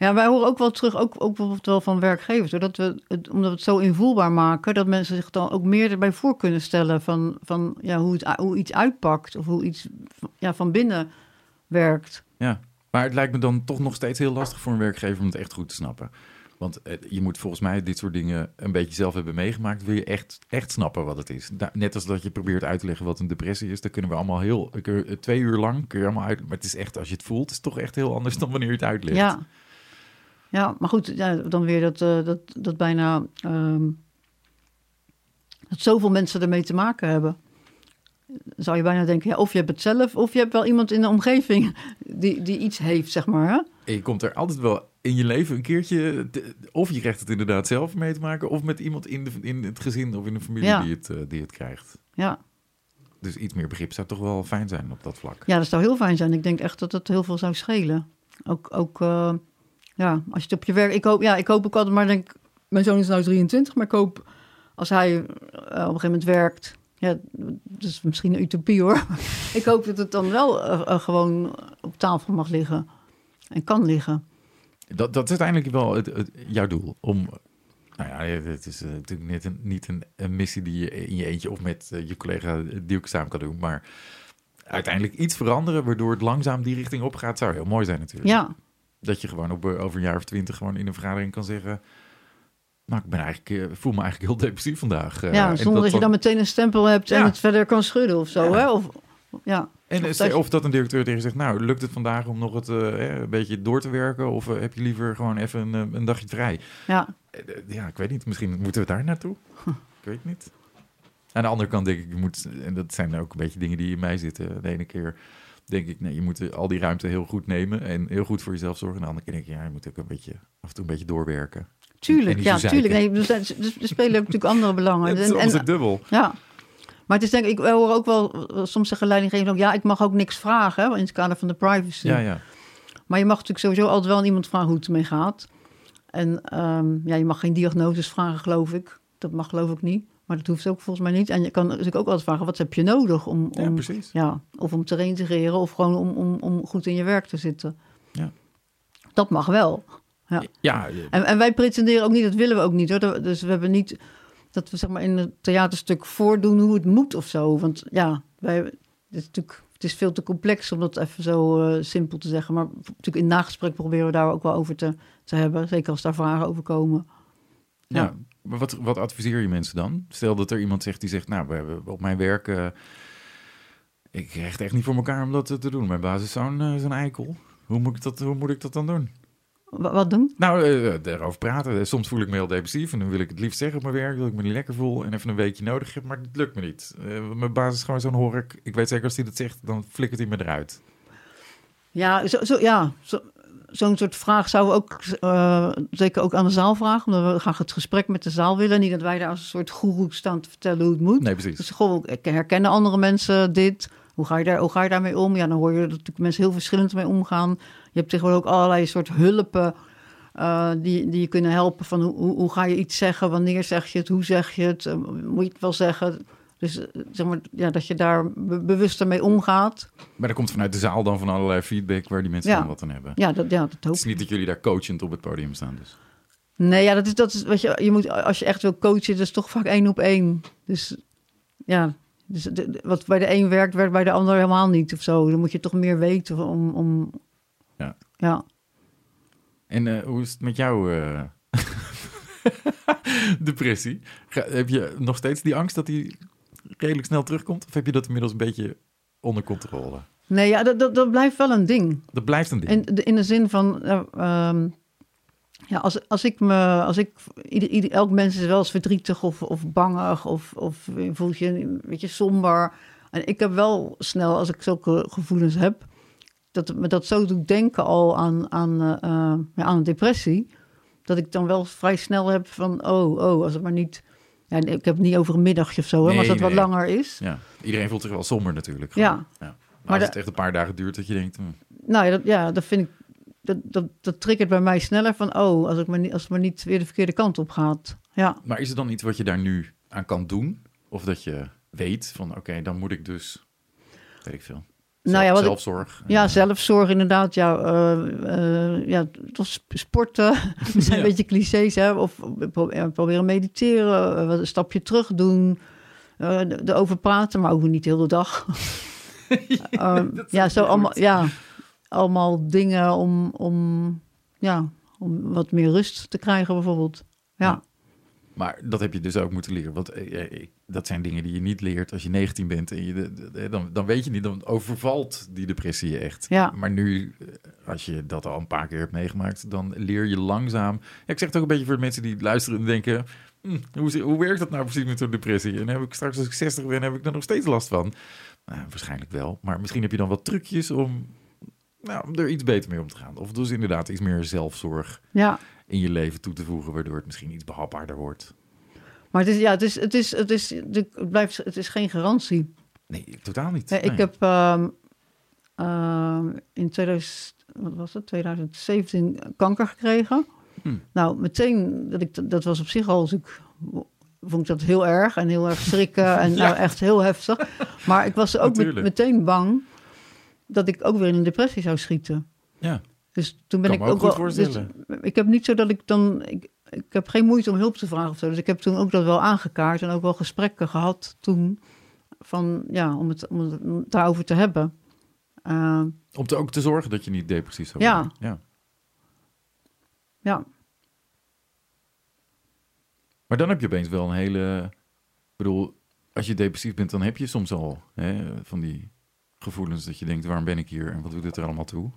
Ja, wij horen ook wel terug, ook, ook bijvoorbeeld wel van werkgevers... Hoor, dat we het, omdat we het zo invoelbaar maken... dat mensen zich dan ook meer erbij voor kunnen stellen... van, van ja, hoe, het, hoe iets uitpakt of hoe iets ja, van binnen werkt. Ja, maar het lijkt me dan toch nog steeds heel lastig voor een werkgever om het echt goed te snappen. Want eh, je moet volgens mij dit soort dingen een beetje zelf hebben meegemaakt. Wil je echt, echt snappen wat het is. Net als dat je probeert uit te leggen wat een depressie is. Dan kunnen we allemaal heel, ik, eh, twee uur lang kun je allemaal uit. Maar het is echt, als je het voelt, het is toch echt heel anders dan wanneer je het uitlegt. Ja. Ja, maar goed, ja, dan weer dat, eh, dat, dat bijna... ehm, dat zoveel mensen ermee te maken hebben. Zou je bijna denken, ja, of je hebt het zelf... of je hebt wel iemand in de omgeving die, die iets heeft, zeg maar. Hè? En je komt er altijd wel in je leven een keertje... te- of je krijgt het inderdaad zelf mee te maken... of met iemand in, de, in het gezin of in de familie Ja. die, het, eh, die het krijgt. Ja. Dus iets meer begrip zou toch wel fijn zijn op dat vlak. ja, dat zou heel fijn zijn. Ik denk echt dat het heel veel zou schelen. Ook, ook eh, ja, als je het op je werk... Ik hoop, ja, ik hoop ook altijd maar, denk... Mijn zoon is nou 23, maar ik hoop als hij eh, op een gegeven moment werkt... Ja, dat is misschien een utopie hoor. ik hoop dat het dan wel eh, eh, gewoon op tafel mag liggen. En kan liggen. Dat, dat is uiteindelijk wel het, het- jouw doel. Om, nou ja, het is natuurlijk niet, een, niet een, een missie die je in je eentje of met je collega Duke samen kan doen. Maar uiteindelijk iets veranderen waardoor het langzaam die richting op gaat, zou heel mooi zijn natuurlijk. Ja, Dat je gewoon op, eh, over een jaar of twintig gewoon in een vergadering kan zeggen... Nou, ik ben eigenlijk, eh, voel me eigenlijk heel depressief vandaag. eh, ja zonder dat, je dan meteen een stempel hebt en het verder kan schudden of zo. Ja. Hè? Of, ja. En Of dat of dat een directeur tegen je zegt, nou, lukt het vandaag om nog het een beetje door te werken? Of heb je liever gewoon even een, een dagje vrij? ja, Ja, ik weet niet. Misschien moeten we daar naartoe. Ik weet het niet. Aan de andere kant denk ik, je moet, en dat zijn ook een beetje dingen die in mij zitten. De ene keer denk ik, nee, je moet al die ruimte heel goed nemen en heel goed voor jezelf zorgen. En de andere keer denk ik, ja, je moet ook een beetje, af en toe een beetje doorwerken. En tuurlijk. Ja, tuurlijk. Nee, er spelen ook natuurlijk andere belangen. Het is En- dubbel. Ja. Maar het is denk ik, ik hoor ook wel, soms zeggen leidinggevenden ook, ja, ik mag ook niks vragen hè, in het kader van de privacy. Ja, ja. Maar je mag natuurlijk sowieso altijd wel aan iemand vragen hoe het ermee gaat. En ehm, ja, je mag geen diagnoses vragen, geloof ik. Dat mag geloof ik niet. Maar dat hoeft ook volgens mij niet. En je kan natuurlijk ook altijd vragen, wat heb je nodig om, Ja, om precies. ja, of om te reintegreren of gewoon om, om, om goed in je werk te zitten. Ja. Dat mag wel. Ja. Ja, je- En, en wij pretenderen ook niet, dat willen we ook niet hoor. Dus we hebben niet dat we zeg maar in het theaterstuk voordoen hoe het moet of zo. Want ja, wij, het is natuurlijk het is veel te complex om dat even zo eh, simpel te zeggen. Maar natuurlijk in nagesprek proberen we daar ook wel over te, te hebben. Zeker als daar vragen over komen. Ja, Ja. Maar wat, wat adviseer je mensen dan? Stel dat er iemand zegt die zegt, nou, we hebben op mijn werk, eh, ik krijg het echt niet voor elkaar om dat te doen. Mijn baas is zo'n eh, zo'n eikel. Hoe moet, ik dat, hoe moet ik dat dan doen? Wa- wat doen? Nou, eh, daarover praten. Soms voel ik me heel depressief en dan wil ik het liefst zeggen op mijn werk dat ik me niet lekker voel en even een weekje nodig heb, maar het lukt me niet. Mijn baas is gewoon zo'n hork. Ik weet zeker als hij dat zegt, dan flikkert hij me eruit. Ja, zo, zo, ja zo, zo'n soort vraag zouden we ook eh, zeker ook aan de zaal vragen. Omdat we graag het gesprek met de zaal willen. Niet dat wij daar als een soort goeroe staan te vertellen hoe het moet. Nee, precies. Dus ik- herkennen andere mensen dit? Hoe ga, je daar, hoe ga je daarmee om? Ja, dan hoor je dat natuurlijk mensen heel verschillend mee omgaan. Je hebt tegenwoordig ook allerlei soort hulpen eh, die, die je kunnen helpen. Van hoe, hoe, hoe ga je iets zeggen? Wanneer zeg je het? Hoe zeg je het? Eh, moet je het wel zeggen? Dus eh, zeg maar, ja, dat je daar be- bewuster mee omgaat. Maar er komt vanuit de zaal dan van allerlei feedback waar die mensen Ja. dan wat aan hebben. Ja, dat, ja, dat hoop Het is niet dat jullie daar coachend op het podium staan dus. Nee, ja, dat is, dat is wat je, je moet, als je echt wil coachen, dat is toch vaak één op één. Dus ja, dus de- wat bij de een werkt, werkt bij de ander helemaal niet of zo. Dan moet je toch meer weten om, om Ja. ja. En eh, hoe is het met jou eh, depressie? Ga- heb je nog steeds die angst dat die redelijk snel terugkomt? Of heb je dat inmiddels een beetje onder controle? Nee, ja, dat, dat, dat blijft wel een ding. Dat blijft een ding. In, de, in de zin van, eh, ehm, ja, als, als ik me, als ik, ieder, ieder, elk mens is wel eens verdrietig of, of bangig of, of voelt je een beetje somber. En ik heb wel snel, als ik zulke gevoelens heb, dat het me dat zo doet denken al aan, aan, eh, eh, ja, aan een depressie. Dat ik dan wel vrij snel heb van, oh, oh, als het maar niet... Ja, ik heb het niet over een middagje of zo, hè, maar als Nee, dat wat langer is. Ja, iedereen voelt zich wel somber natuurlijk. Ja. gewoon. ja. Maar, Maar als de- het echt een paar dagen duurt dat je denkt... hm, Nou ja, dat, ja, dat vind ik dat, dat, dat triggert bij mij sneller van, oh, als, ik maar niet, als het maar niet weer de verkeerde kant op gaat. Ja, Maar is er dan iets wat je daar nu aan kan doen? Of dat je weet van, oké, dan moet ik dus, weet ik veel, Nou ja, wat zelfzorg. ja zelfzorg inderdaad. Ja, eh, eh, ja toch sporten. Dat zijn Ja. een beetje clichés, hè. Of pro- ja, proberen mediteren, eh, wat een stapje terug doen. er- erover praten, maar ook niet de hele dag. Ehm, dat is ja, zo allemaal, ja, allemaal dingen om, om, ja, om wat meer rust te krijgen bijvoorbeeld. Ja, Ja. Maar dat heb je dus ook moeten leren. Want eh, dat zijn dingen die je niet leert als je 19 bent. En je, dan, dan weet je niet, dan overvalt die depressie je echt. Ja. Maar nu, eh, als je dat al een paar keer hebt meegemaakt, dan leer je langzaam. Ja, ik zeg het ook een beetje voor de mensen die luisteren en denken... "Hm, hoe, hoe werkt dat nou precies met zo'n depressie? En heb ik straks als ik 60 ben, heb ik er nog steeds last van? Nou, waarschijnlijk wel. Maar misschien heb je dan wat trucjes om, nou, om er iets beter mee om te gaan. Of dus inderdaad iets meer zelfzorg ja. In je leven toe te voegen, waardoor het misschien iets behapbaarder wordt. Maar het is, ja, het is, het is, het is, het blijft, het is geen garantie. Nee, totaal niet. Nee, Nee. Ik heb ehm, ehm, in 2000, wat was het, 2017 kanker gekregen. Hm. Nou, meteen, dat, ik, dat was op zich al, dus ik vond ik dat heel erg en heel erg schrikken en nou, echt heel heftig. Maar ik was ook met- meteen bang dat ik ook weer in een depressie zou schieten. Ja, Dus toen ben Kan ik me ook wel. Dus ik heb niet zo dat ik dan. Ik, ik heb geen moeite om hulp te vragen of zo. Dus ik heb toen ook dat wel aangekaart en ook wel gesprekken gehad toen. Van ja, om het, om het, daarover te hebben. Uh, om te, ook te zorgen dat je niet depressief zou Ja. worden. Ja. ja, Maar dan heb je opeens wel een hele... Ik bedoel, als je depressief bent, dan heb je soms al hè, van die gevoelens dat je denkt, waarom ben ik hier en wat doet dit er allemaal toe?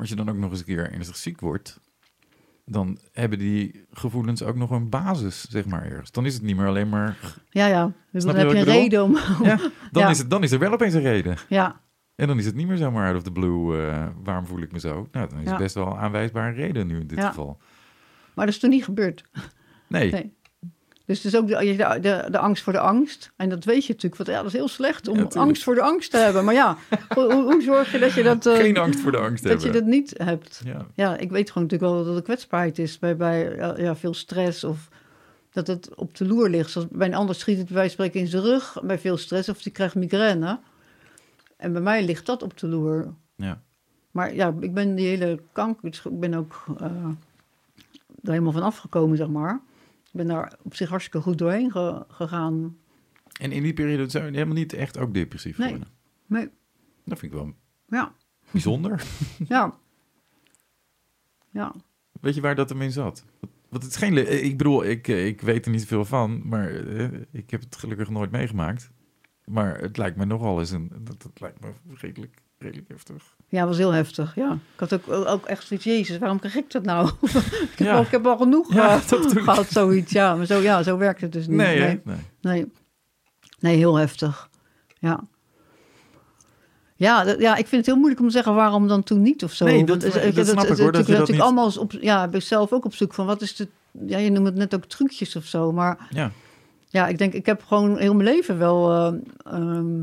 Als je dan ook nog eens een keer ernstig ziek wordt, dan hebben die gevoelens ook nog een basis, zeg maar, ergens. Dan is het niet meer alleen maar... ja, ja. Dus dan heb je een bedoel? reden om. Ja, dan, Ja. Is het, dan is er wel opeens een reden. ja, En dan is het niet meer zomaar out of the blue, eh, waarom voel ik me zo? Nou, dan is Ja. het best wel een aanwijsbare reden nu in dit geval. maar dat is toen niet gebeurd. Nee, Nee. Dus het is ook de, de, de, angst voor de angst. En dat weet je natuurlijk. Want ja, dat is heel slecht om Ja, angst voor de angst te hebben. Maar ja, hoe, hoe zorg je dat je dat, eh, geen angst voor de angst dat je dat niet hebt? Ja. Ja, ik weet gewoon natuurlijk wel dat er kwetsbaarheid is bij, bij ja, veel stress of dat het op de loer ligt. Zoals bij een ander schiet het bij wijze van spreken in zijn rug bij veel stress of die krijgt migraine. En bij mij ligt dat op de loer. Ja. Maar ja, ik ben die hele kanker, dus ik ben ook eh, er helemaal van afgekomen, zeg maar. Ik ben daar op zich hartstikke goed doorheen ge- gegaan. En in die periode zijn we helemaal niet echt ook depressief Nee. geworden. Nee, Dat vind ik wel ja, bijzonder. ja. Ja, Weet je waar dat hem in zat? Want het is geen... Ik bedoel, ik, ik weet er niet veel van, maar eh, ik heb het gelukkig nooit meegemaakt. Maar het lijkt me nogal eens een... Dat, dat lijkt me redelijk, redelijk heftig. Ja, was heel heftig, ja. Ik had ook, ook echt zoiets, jezus, waarom krijg ik dat nou? ik, heb Ja. al, ik heb al genoeg Ja, eh, gehad, zoiets. Ja, maar zo, ja, zo werkt het dus niet. Nee, nee. nee. Nee, nee heel heftig. Ja. Ja, ja, ik vind het heel moeilijk om te zeggen waarom dan toen niet of zo. Nee, dat- Want het- dat snap ik, hoor, dat dat natuurlijk niet- allemaal op, ja, ik ben zelf ook op zoek van wat is de, ja, je noemt het net ook trucjes of zo, maar Ja, ja, ik denk, ik heb gewoon heel mijn leven wel, eh, ehm,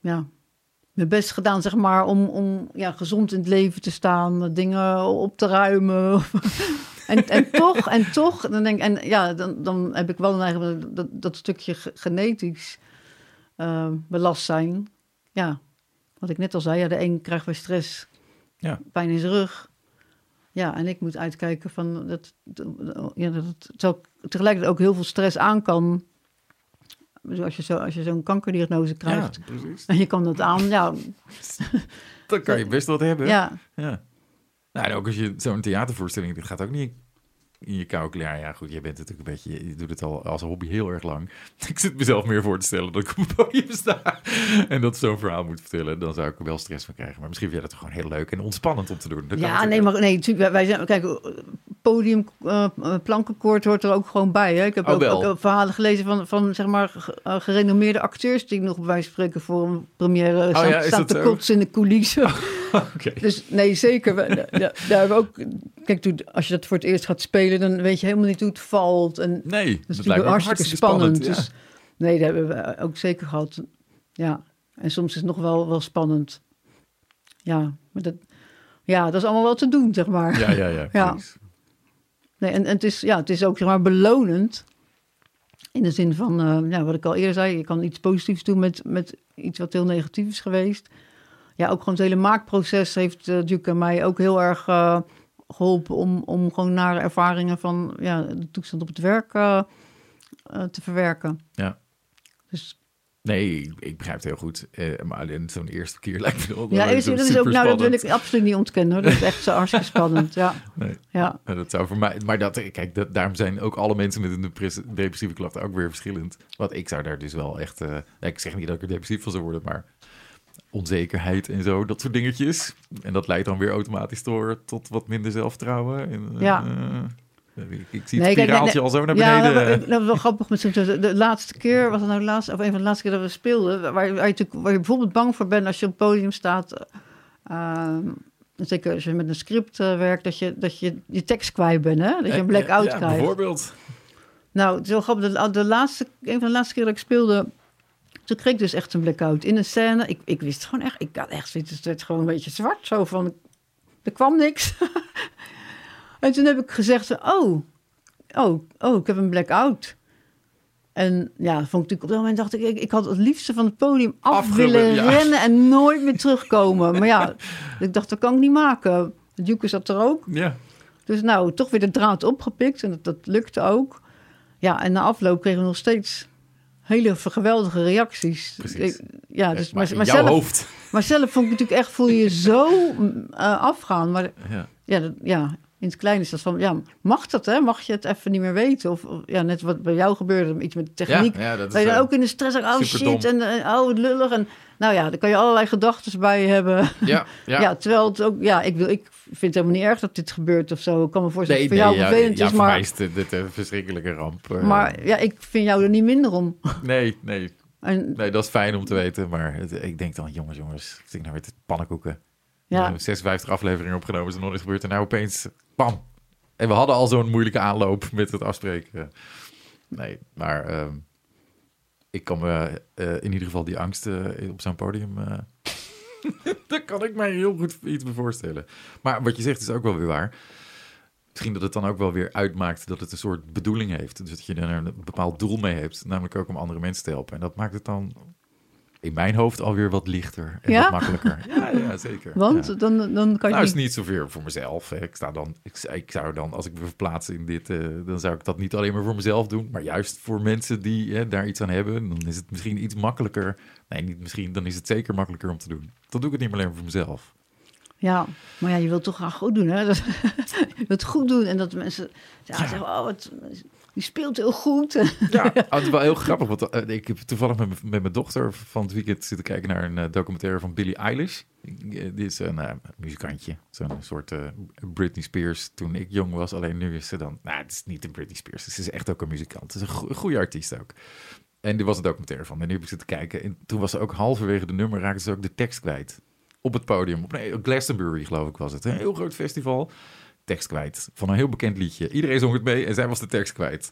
ja, mijn best gedaan, zeg maar, om, om ja, gezond in het leven te staan, dingen op te ruimen. en, en toch, en toch, dan denk ik, en ja, dan, dan heb ik wel een eigen, dat, dat stukje ge- genetisch eh, belast zijn. Ja, wat ik net al zei, ja, de een krijgt bij stress Ja. pijn in zijn rug. Ja, en ik moet uitkijken van dat, ja, dat tegelijkertijd ook heel veel stress aan kan. Dus als je, zo, als je zo'n kankerdiagnose ja krijgt precies. en je kan dat aan, ja, Dan kan je best wat hebben. ja, Ja. Nou, en ook als je zo'n theatervoorstelling, dit gaat ook niet in je kleren. Ja, goed, jij bent natuurlijk een beetje, je doet het al als hobby heel erg lang. Ik zit mezelf meer voor te stellen dat ik op een podium sta en dat zo'n verhaal moet vertellen. Dan zou ik er wel stress van krijgen. Maar misschien vind jij dat gewoon heel leuk en ontspannend om te doen. Dat ja, nee, maar nee, natuurlijk, wij zijn, kijk, podium, eh, eh, plankenkoord hoort er ook gewoon bij. Hè? Ik heb Oh, ook, ook verhalen gelezen van, van zeg maar, ge- eh, gerenommeerde acteurs die nog bij spreken voor een première staan, Oh ja, staan dat te kotsen in de coulissen. Dus nee, zeker. We- da- da- Daar hebben we ook. Kijk, als je dat voor het eerst gaat spelen, dan weet je helemaal niet hoe het valt. En dat Nee, is dat lijkt natuurlijk hartstikke, spannend. ja. Dus nee, dat hebben we ook zeker gehad. Ja, en soms is het nog wel, wel spannend. Ja, maar dat, ja, dat is allemaal wel te doen, zeg maar. Ja, ja, ja. Ja. Nee, en, en het, is, ja, het is ook zeg maar, belonend. In de zin van, ja, wat ik al eerder zei, je kan iets positiefs doen met, met iets wat heel negatief is geweest. Ja, ook gewoon het hele maakproces heeft uh, Duke en mij ook heel erg eh, geholpen om, om gewoon nare ervaringen van ja, de toestand op het werk eh, eh, te verwerken. Ja. Dus Nee, ik, begrijp het heel goed. Eh, maar alleen zo'n eerste keer lijkt me ook wel ja, is, zo dat is ook, nou, dat wil ik absoluut niet ontkennen. Hoor. Dat is echt zo hartstikke spannend. Ja, Nee. ja. Dat zou voor mij, maar dat, kijk, dat, daarom zijn ook alle mensen met een depres- depressieve klachten ook weer verschillend. Want ik zou daar dus wel echt, eh, ik zeg niet dat ik er depressief van zou worden, maar onzekerheid en zo, dat soort dingetjes. En dat leidt dan weer automatisch door tot wat minder zelfvertrouwen. En, eh, Ja. eh, ik, ik zie Nee, het kijk, spiraaltje nee, al zo naar Ja, beneden. dat, dat was wel grappig. Met zo'n- de, de laatste keer, was het nou de laatste, of een van de laatste keer dat we speelden, waar, waar, je, natuurlijk- waar je bijvoorbeeld bang voor bent als je op het podium staat, ehm, zeker als je met een script eh, werkt, dat je, dat je je tekst kwijt bent, hè? dat je een Eh, blackout ja, krijgt. Bijvoorbeeld. Nou, het is wel grappig. De, de laatste, een van de laatste keer dat ik speelde, toen kreeg ik dus echt een blackout in een scène. Ik, ik wist gewoon echt, ik had echt zoiets, het werd gewoon een beetje zwart. Zo van, er kwam niks. en toen heb ik gezegd, oh, oh, oh, ik heb een blackout. En ja, vond ik natuurlijk op dat moment dacht ik, ik, ik had het liefste van het podium af willen ja. rennen en nooit meer terugkomen. Maar ja, ik dacht, dat kan ik niet maken. Duke zat er ook. Ja. Dus nou, toch weer de draad opgepikt en dat, dat lukte ook. Ja, en na afloop kregen we nog steeds hele geweldige reacties. Precies. Ja, dus, maar zelf, hoofd. maar zelf vond ik natuurlijk echt, voel je zo eh, afgaan. Maar Ja. ja, dat, ja, in het klein is dat van, ja, mag dat hè? Mag je het even niet meer weten? Of, of, ja, net wat bij jou gebeurde, iets met de techniek. Ja, ja, dat is je dan eh, ook in de stress oh shit, en eh, oh lullig. En nou ja, dan kan je allerlei gedachten bij je hebben. Ja, ja. Ja. terwijl het ook, ja, ik, wil, ik vind het helemaal niet erg dat dit gebeurt of zo. Ik kan me voorstellen Nee, voor nee, jou vervelend ja, is, ja, mij maar, is dit, dit een verschrikkelijke ramp. eh. maar ja, ik vind jou er niet minder om. Nee, nee, En, nee, dat is fijn om te weten. Maar het- ik denk dan, jongens, jongens, ik nou weer te pannenkoeken. Ja. 56 afleveringen opgenomen, is er nog niet gebeurd. En nou opeens, bam. En we hadden al zo'n moeilijke aanloop met het afspreken. Nee, maar ehm, ik kan me eh, in ieder geval die angst eh, op zo'n podium... eh, daar kan ik mij heel goed iets bij voorstellen. Maar wat je zegt is ook wel weer waar. Misschien dat het dan ook wel weer uitmaakt dat het een soort bedoeling heeft. Dus dat je er een bepaald doel mee hebt. Namelijk ook om andere mensen te helpen. En dat maakt het dan in mijn hoofd alweer wat lichter en Ja? wat makkelijker. Ja, ja zeker. want Ja. dan, dan kan je Nou, is niet... niet zoveel voor mezelf. Ik, sta dan, ik, ik zou dan, als ik me verplaats in dit, eh, dan zou ik dat niet alleen maar voor mezelf doen, maar juist voor mensen die daar iets aan hebben. Dan is het misschien iets makkelijker. Nee, niet misschien, dan is het zeker makkelijker om te doen. Dan doe ik het niet meer alleen voor mezelf. Ja, maar ja, je wilt toch graag goed doen, hè? Dat, je wilt het goed doen en dat mensen ja, zeggen, oh, wat, die speelt heel goed. Ja, het wel heel grappig. Want eh, ik heb toevallig met, met mijn dochter van het weekend zitten kijken naar een eh, documentaire van Billie Eilish. Eh, Die is een muzikantje. Zo'n soort Britney Spears toen ik jong was. Alleen nu is ze dan... Nou, het is niet een Britney Spears. Ze is echt ook een muzikant. Ze is een goe- goede artiest ook. En er was een documentaire van. En nu heb ik zitten kijken. En toen was ze ook halverwege de nummer... raakte ze ook de tekst kwijt. Op het podium. Op Glastonbury geloof ik was het. Een heel groot festival. Tekst kwijt. Van een heel bekend liedje. Iedereen zong het mee en zij was de tekst kwijt.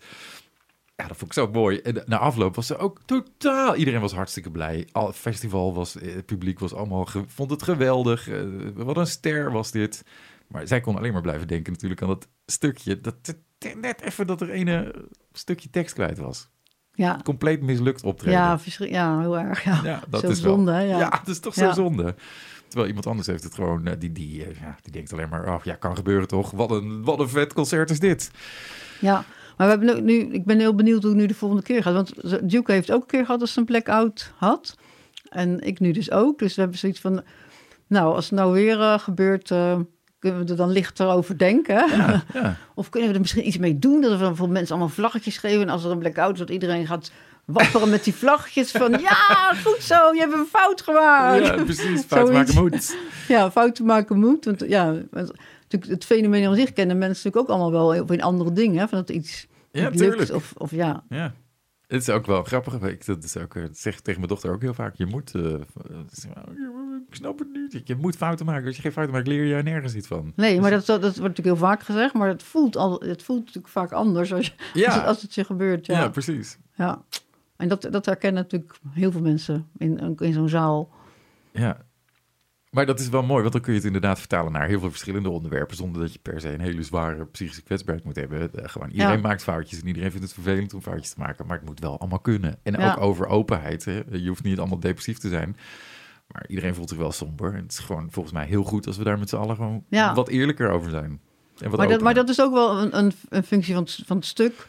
Ja, dat vond ik zo mooi. En na afloop was ze ook totaal... Iedereen was hartstikke blij. Al het festival was... eh, Het publiek was allemaal... vond het geweldig. Eh, wat een ster was dit. Maar zij kon alleen maar blijven denken natuurlijk aan dat stukje. Dat net even dat er ene stukje tekst kwijt was. Ja, Compleet mislukt optreden. ja, ja heel erg. Ja, Ja, dat Zo is wel. zonde, hè, ja. Ja. dat is toch zo zonde. Terwijl iemand anders heeft het gewoon, eh, die, die, eh, ja, die denkt alleen maar, oh ja, kan gebeuren toch? Wat een, wat een vet concert is dit. Ja, maar we hebben nu, nu, ik ben heel benieuwd hoe het nu de volgende keer gaat. Want Duke heeft ook een keer gehad als ze een blackout had. En ik nu dus ook. Dus we hebben zoiets van, nou, als het nou weer eh, gebeurt, kunnen we er dan lichter over denken. ja. Of kunnen we er misschien iets mee doen? Dat we voor mensen allemaal vlaggetjes geven. En als er een blackout is, dat iedereen gaat wapperen met die vlaggetjes van... Ja, goed zo, je hebt een fout gemaakt. ja precies. Fout maken moet. Ja, fouten maken moet. Want ja, het fenomeen aan zich kennen mensen natuurlijk ook allemaal wel... of in andere dingen, hè, van dat iets Ja, lukt. tuurlijk. Of, of ja, Ja. Het is ook wel grappig. Ik, dat, is ook, eh, dat zeg tegen mijn dochter ook heel vaak. Je moet, eh, ik snap het niet. Je moet fouten maken. Als je geen fouten maakt, leer je er nergens iets van. nee, maar dat, dat wordt natuurlijk heel vaak gezegd. Maar het voelt, al, het voelt natuurlijk vaak anders als, je, als, het, als het je gebeurt. ja. Ja, precies. ja. En dat, dat herkennen natuurlijk heel veel mensen in, in zo'n zaal. Ja. Maar dat is wel mooi, want dan kun je het inderdaad vertalen naar heel veel verschillende onderwerpen, zonder dat je per se een hele zware psychische kwetsbaarheid moet hebben. Eh, gewoon iedereen Ja. maakt foutjes en iedereen vindt het vervelend om foutjes te maken, maar het moet wel allemaal kunnen. En Ja. ook over openheid. Hè. Je hoeft niet allemaal depressief te zijn, maar iedereen voelt zich wel somber. En het is gewoon volgens mij heel goed als we daar met z'n allen gewoon Ja. wat eerlijker over zijn. En wat Maar dat, maar dat is ook wel een, een, een functie van het, van het stuk.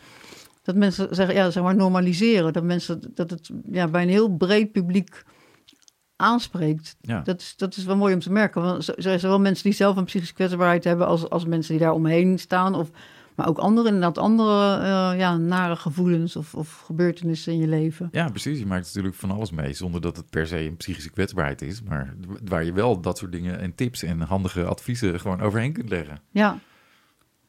Dat mensen zeggen, ja, zeg maar normaliseren. Dat mensen dat het ja, bij een heel breed publiek aanspreekt. Ja. Dat is, dat is wel mooi om te merken. Want er zijn zowel mensen die zelf een psychische kwetsbaarheid hebben, als, als mensen die daar omheen staan. Of, maar ook andere, inderdaad, andere eh, ja, nare gevoelens of, of gebeurtenissen in je leven. Ja, precies. Je maakt natuurlijk van alles mee, zonder dat het per se een psychische kwetsbaarheid is. Maar waar je wel dat soort dingen en tips en handige adviezen gewoon overheen kunt leggen. Ja,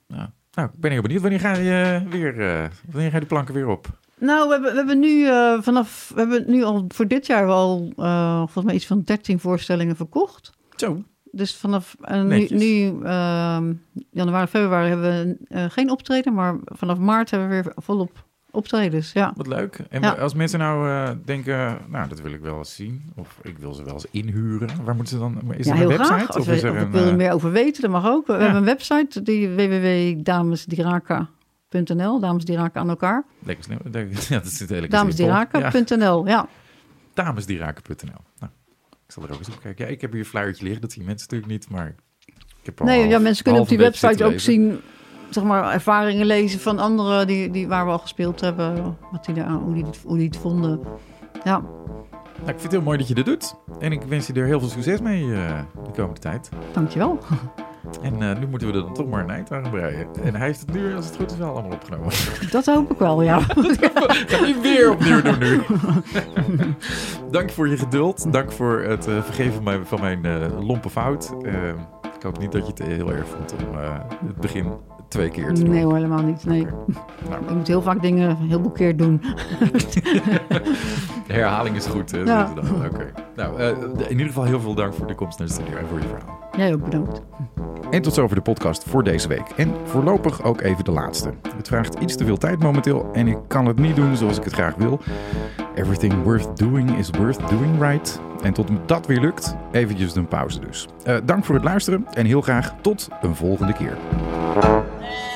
Ja. Nou, ik ben heel benieuwd. Wanneer ga je weer, eh, wanneer ga je de planken weer op? Nou, we hebben, we hebben nu eh, vanaf, we hebben nu al voor dit jaar eh, volgens mij iets van 13 voorstellingen verkocht. Zo. Dus vanaf eh, nu, nu ehm, januari, februari hebben we eh, geen optreden, maar vanaf maart hebben we weer volop optredens. Ja. Wat leuk. En Ja. als mensen nou eh, denken, nou, dat wil ik wel eens zien. Of ik wil ze wel eens inhuren. Waar moeten ze dan? Is ja, er een website? graag. We, of ik wil er eh, meer over weten, dat mag ook. We hebben een website, die www.damesdiraka.nl. Dames die raken aan elkaar. Lekker snel. Ja, dat zit. Ja, Damesdiraka.nl, ja. damesdieraken.nl. Nou, ik zal er ook eens op kijken. Ja, ik heb hier een flyertje liggen. Dat zien mensen natuurlijk niet, maar ik heb al Nee, ja, mensen kunnen op die website ook zien, zeg maar, ervaringen lezen van anderen die, die, waar we al gespeeld hebben. Wat die daar, hoe, die, het- hoe die het vonden. Ja, Nou, ik vind het heel mooi dat je dit doet. En ik wens je er heel veel succes mee eh, de komende tijd. dankjewel. En eh, nu moeten we er dan toch maar een eind aan breien. En hij heeft het nu, als het goed is, wel allemaal opgenomen. Dat hoop ik wel, ja. Ga niet weer opnieuw doen nu. Dank voor je geduld. Dank voor het eh, vergeven van mijn, van mijn lompe fout. Eh, ik hoop niet dat je het heel erg vond om het begin twee keer te doen. Nee hoor, helemaal niet. Nee. Nou, Je moet heel vaak dingen een heel veel keer doen. de herhaling is goed. Ja. dan. Oké. Nou, eh, in ieder geval heel veel dank voor de komst naar de studio en voor je verhaal. Jij ook bedankt. En tot zover de podcast voor deze week. En voorlopig ook even de laatste. Het vraagt iets te veel tijd momenteel en ik kan het niet doen zoals ik het graag wil. Everything worth doing is worth doing right. En tot dat weer lukt, eventjes een pauze dus. Eh, dank voor het luisteren en heel graag tot een volgende keer. Amen.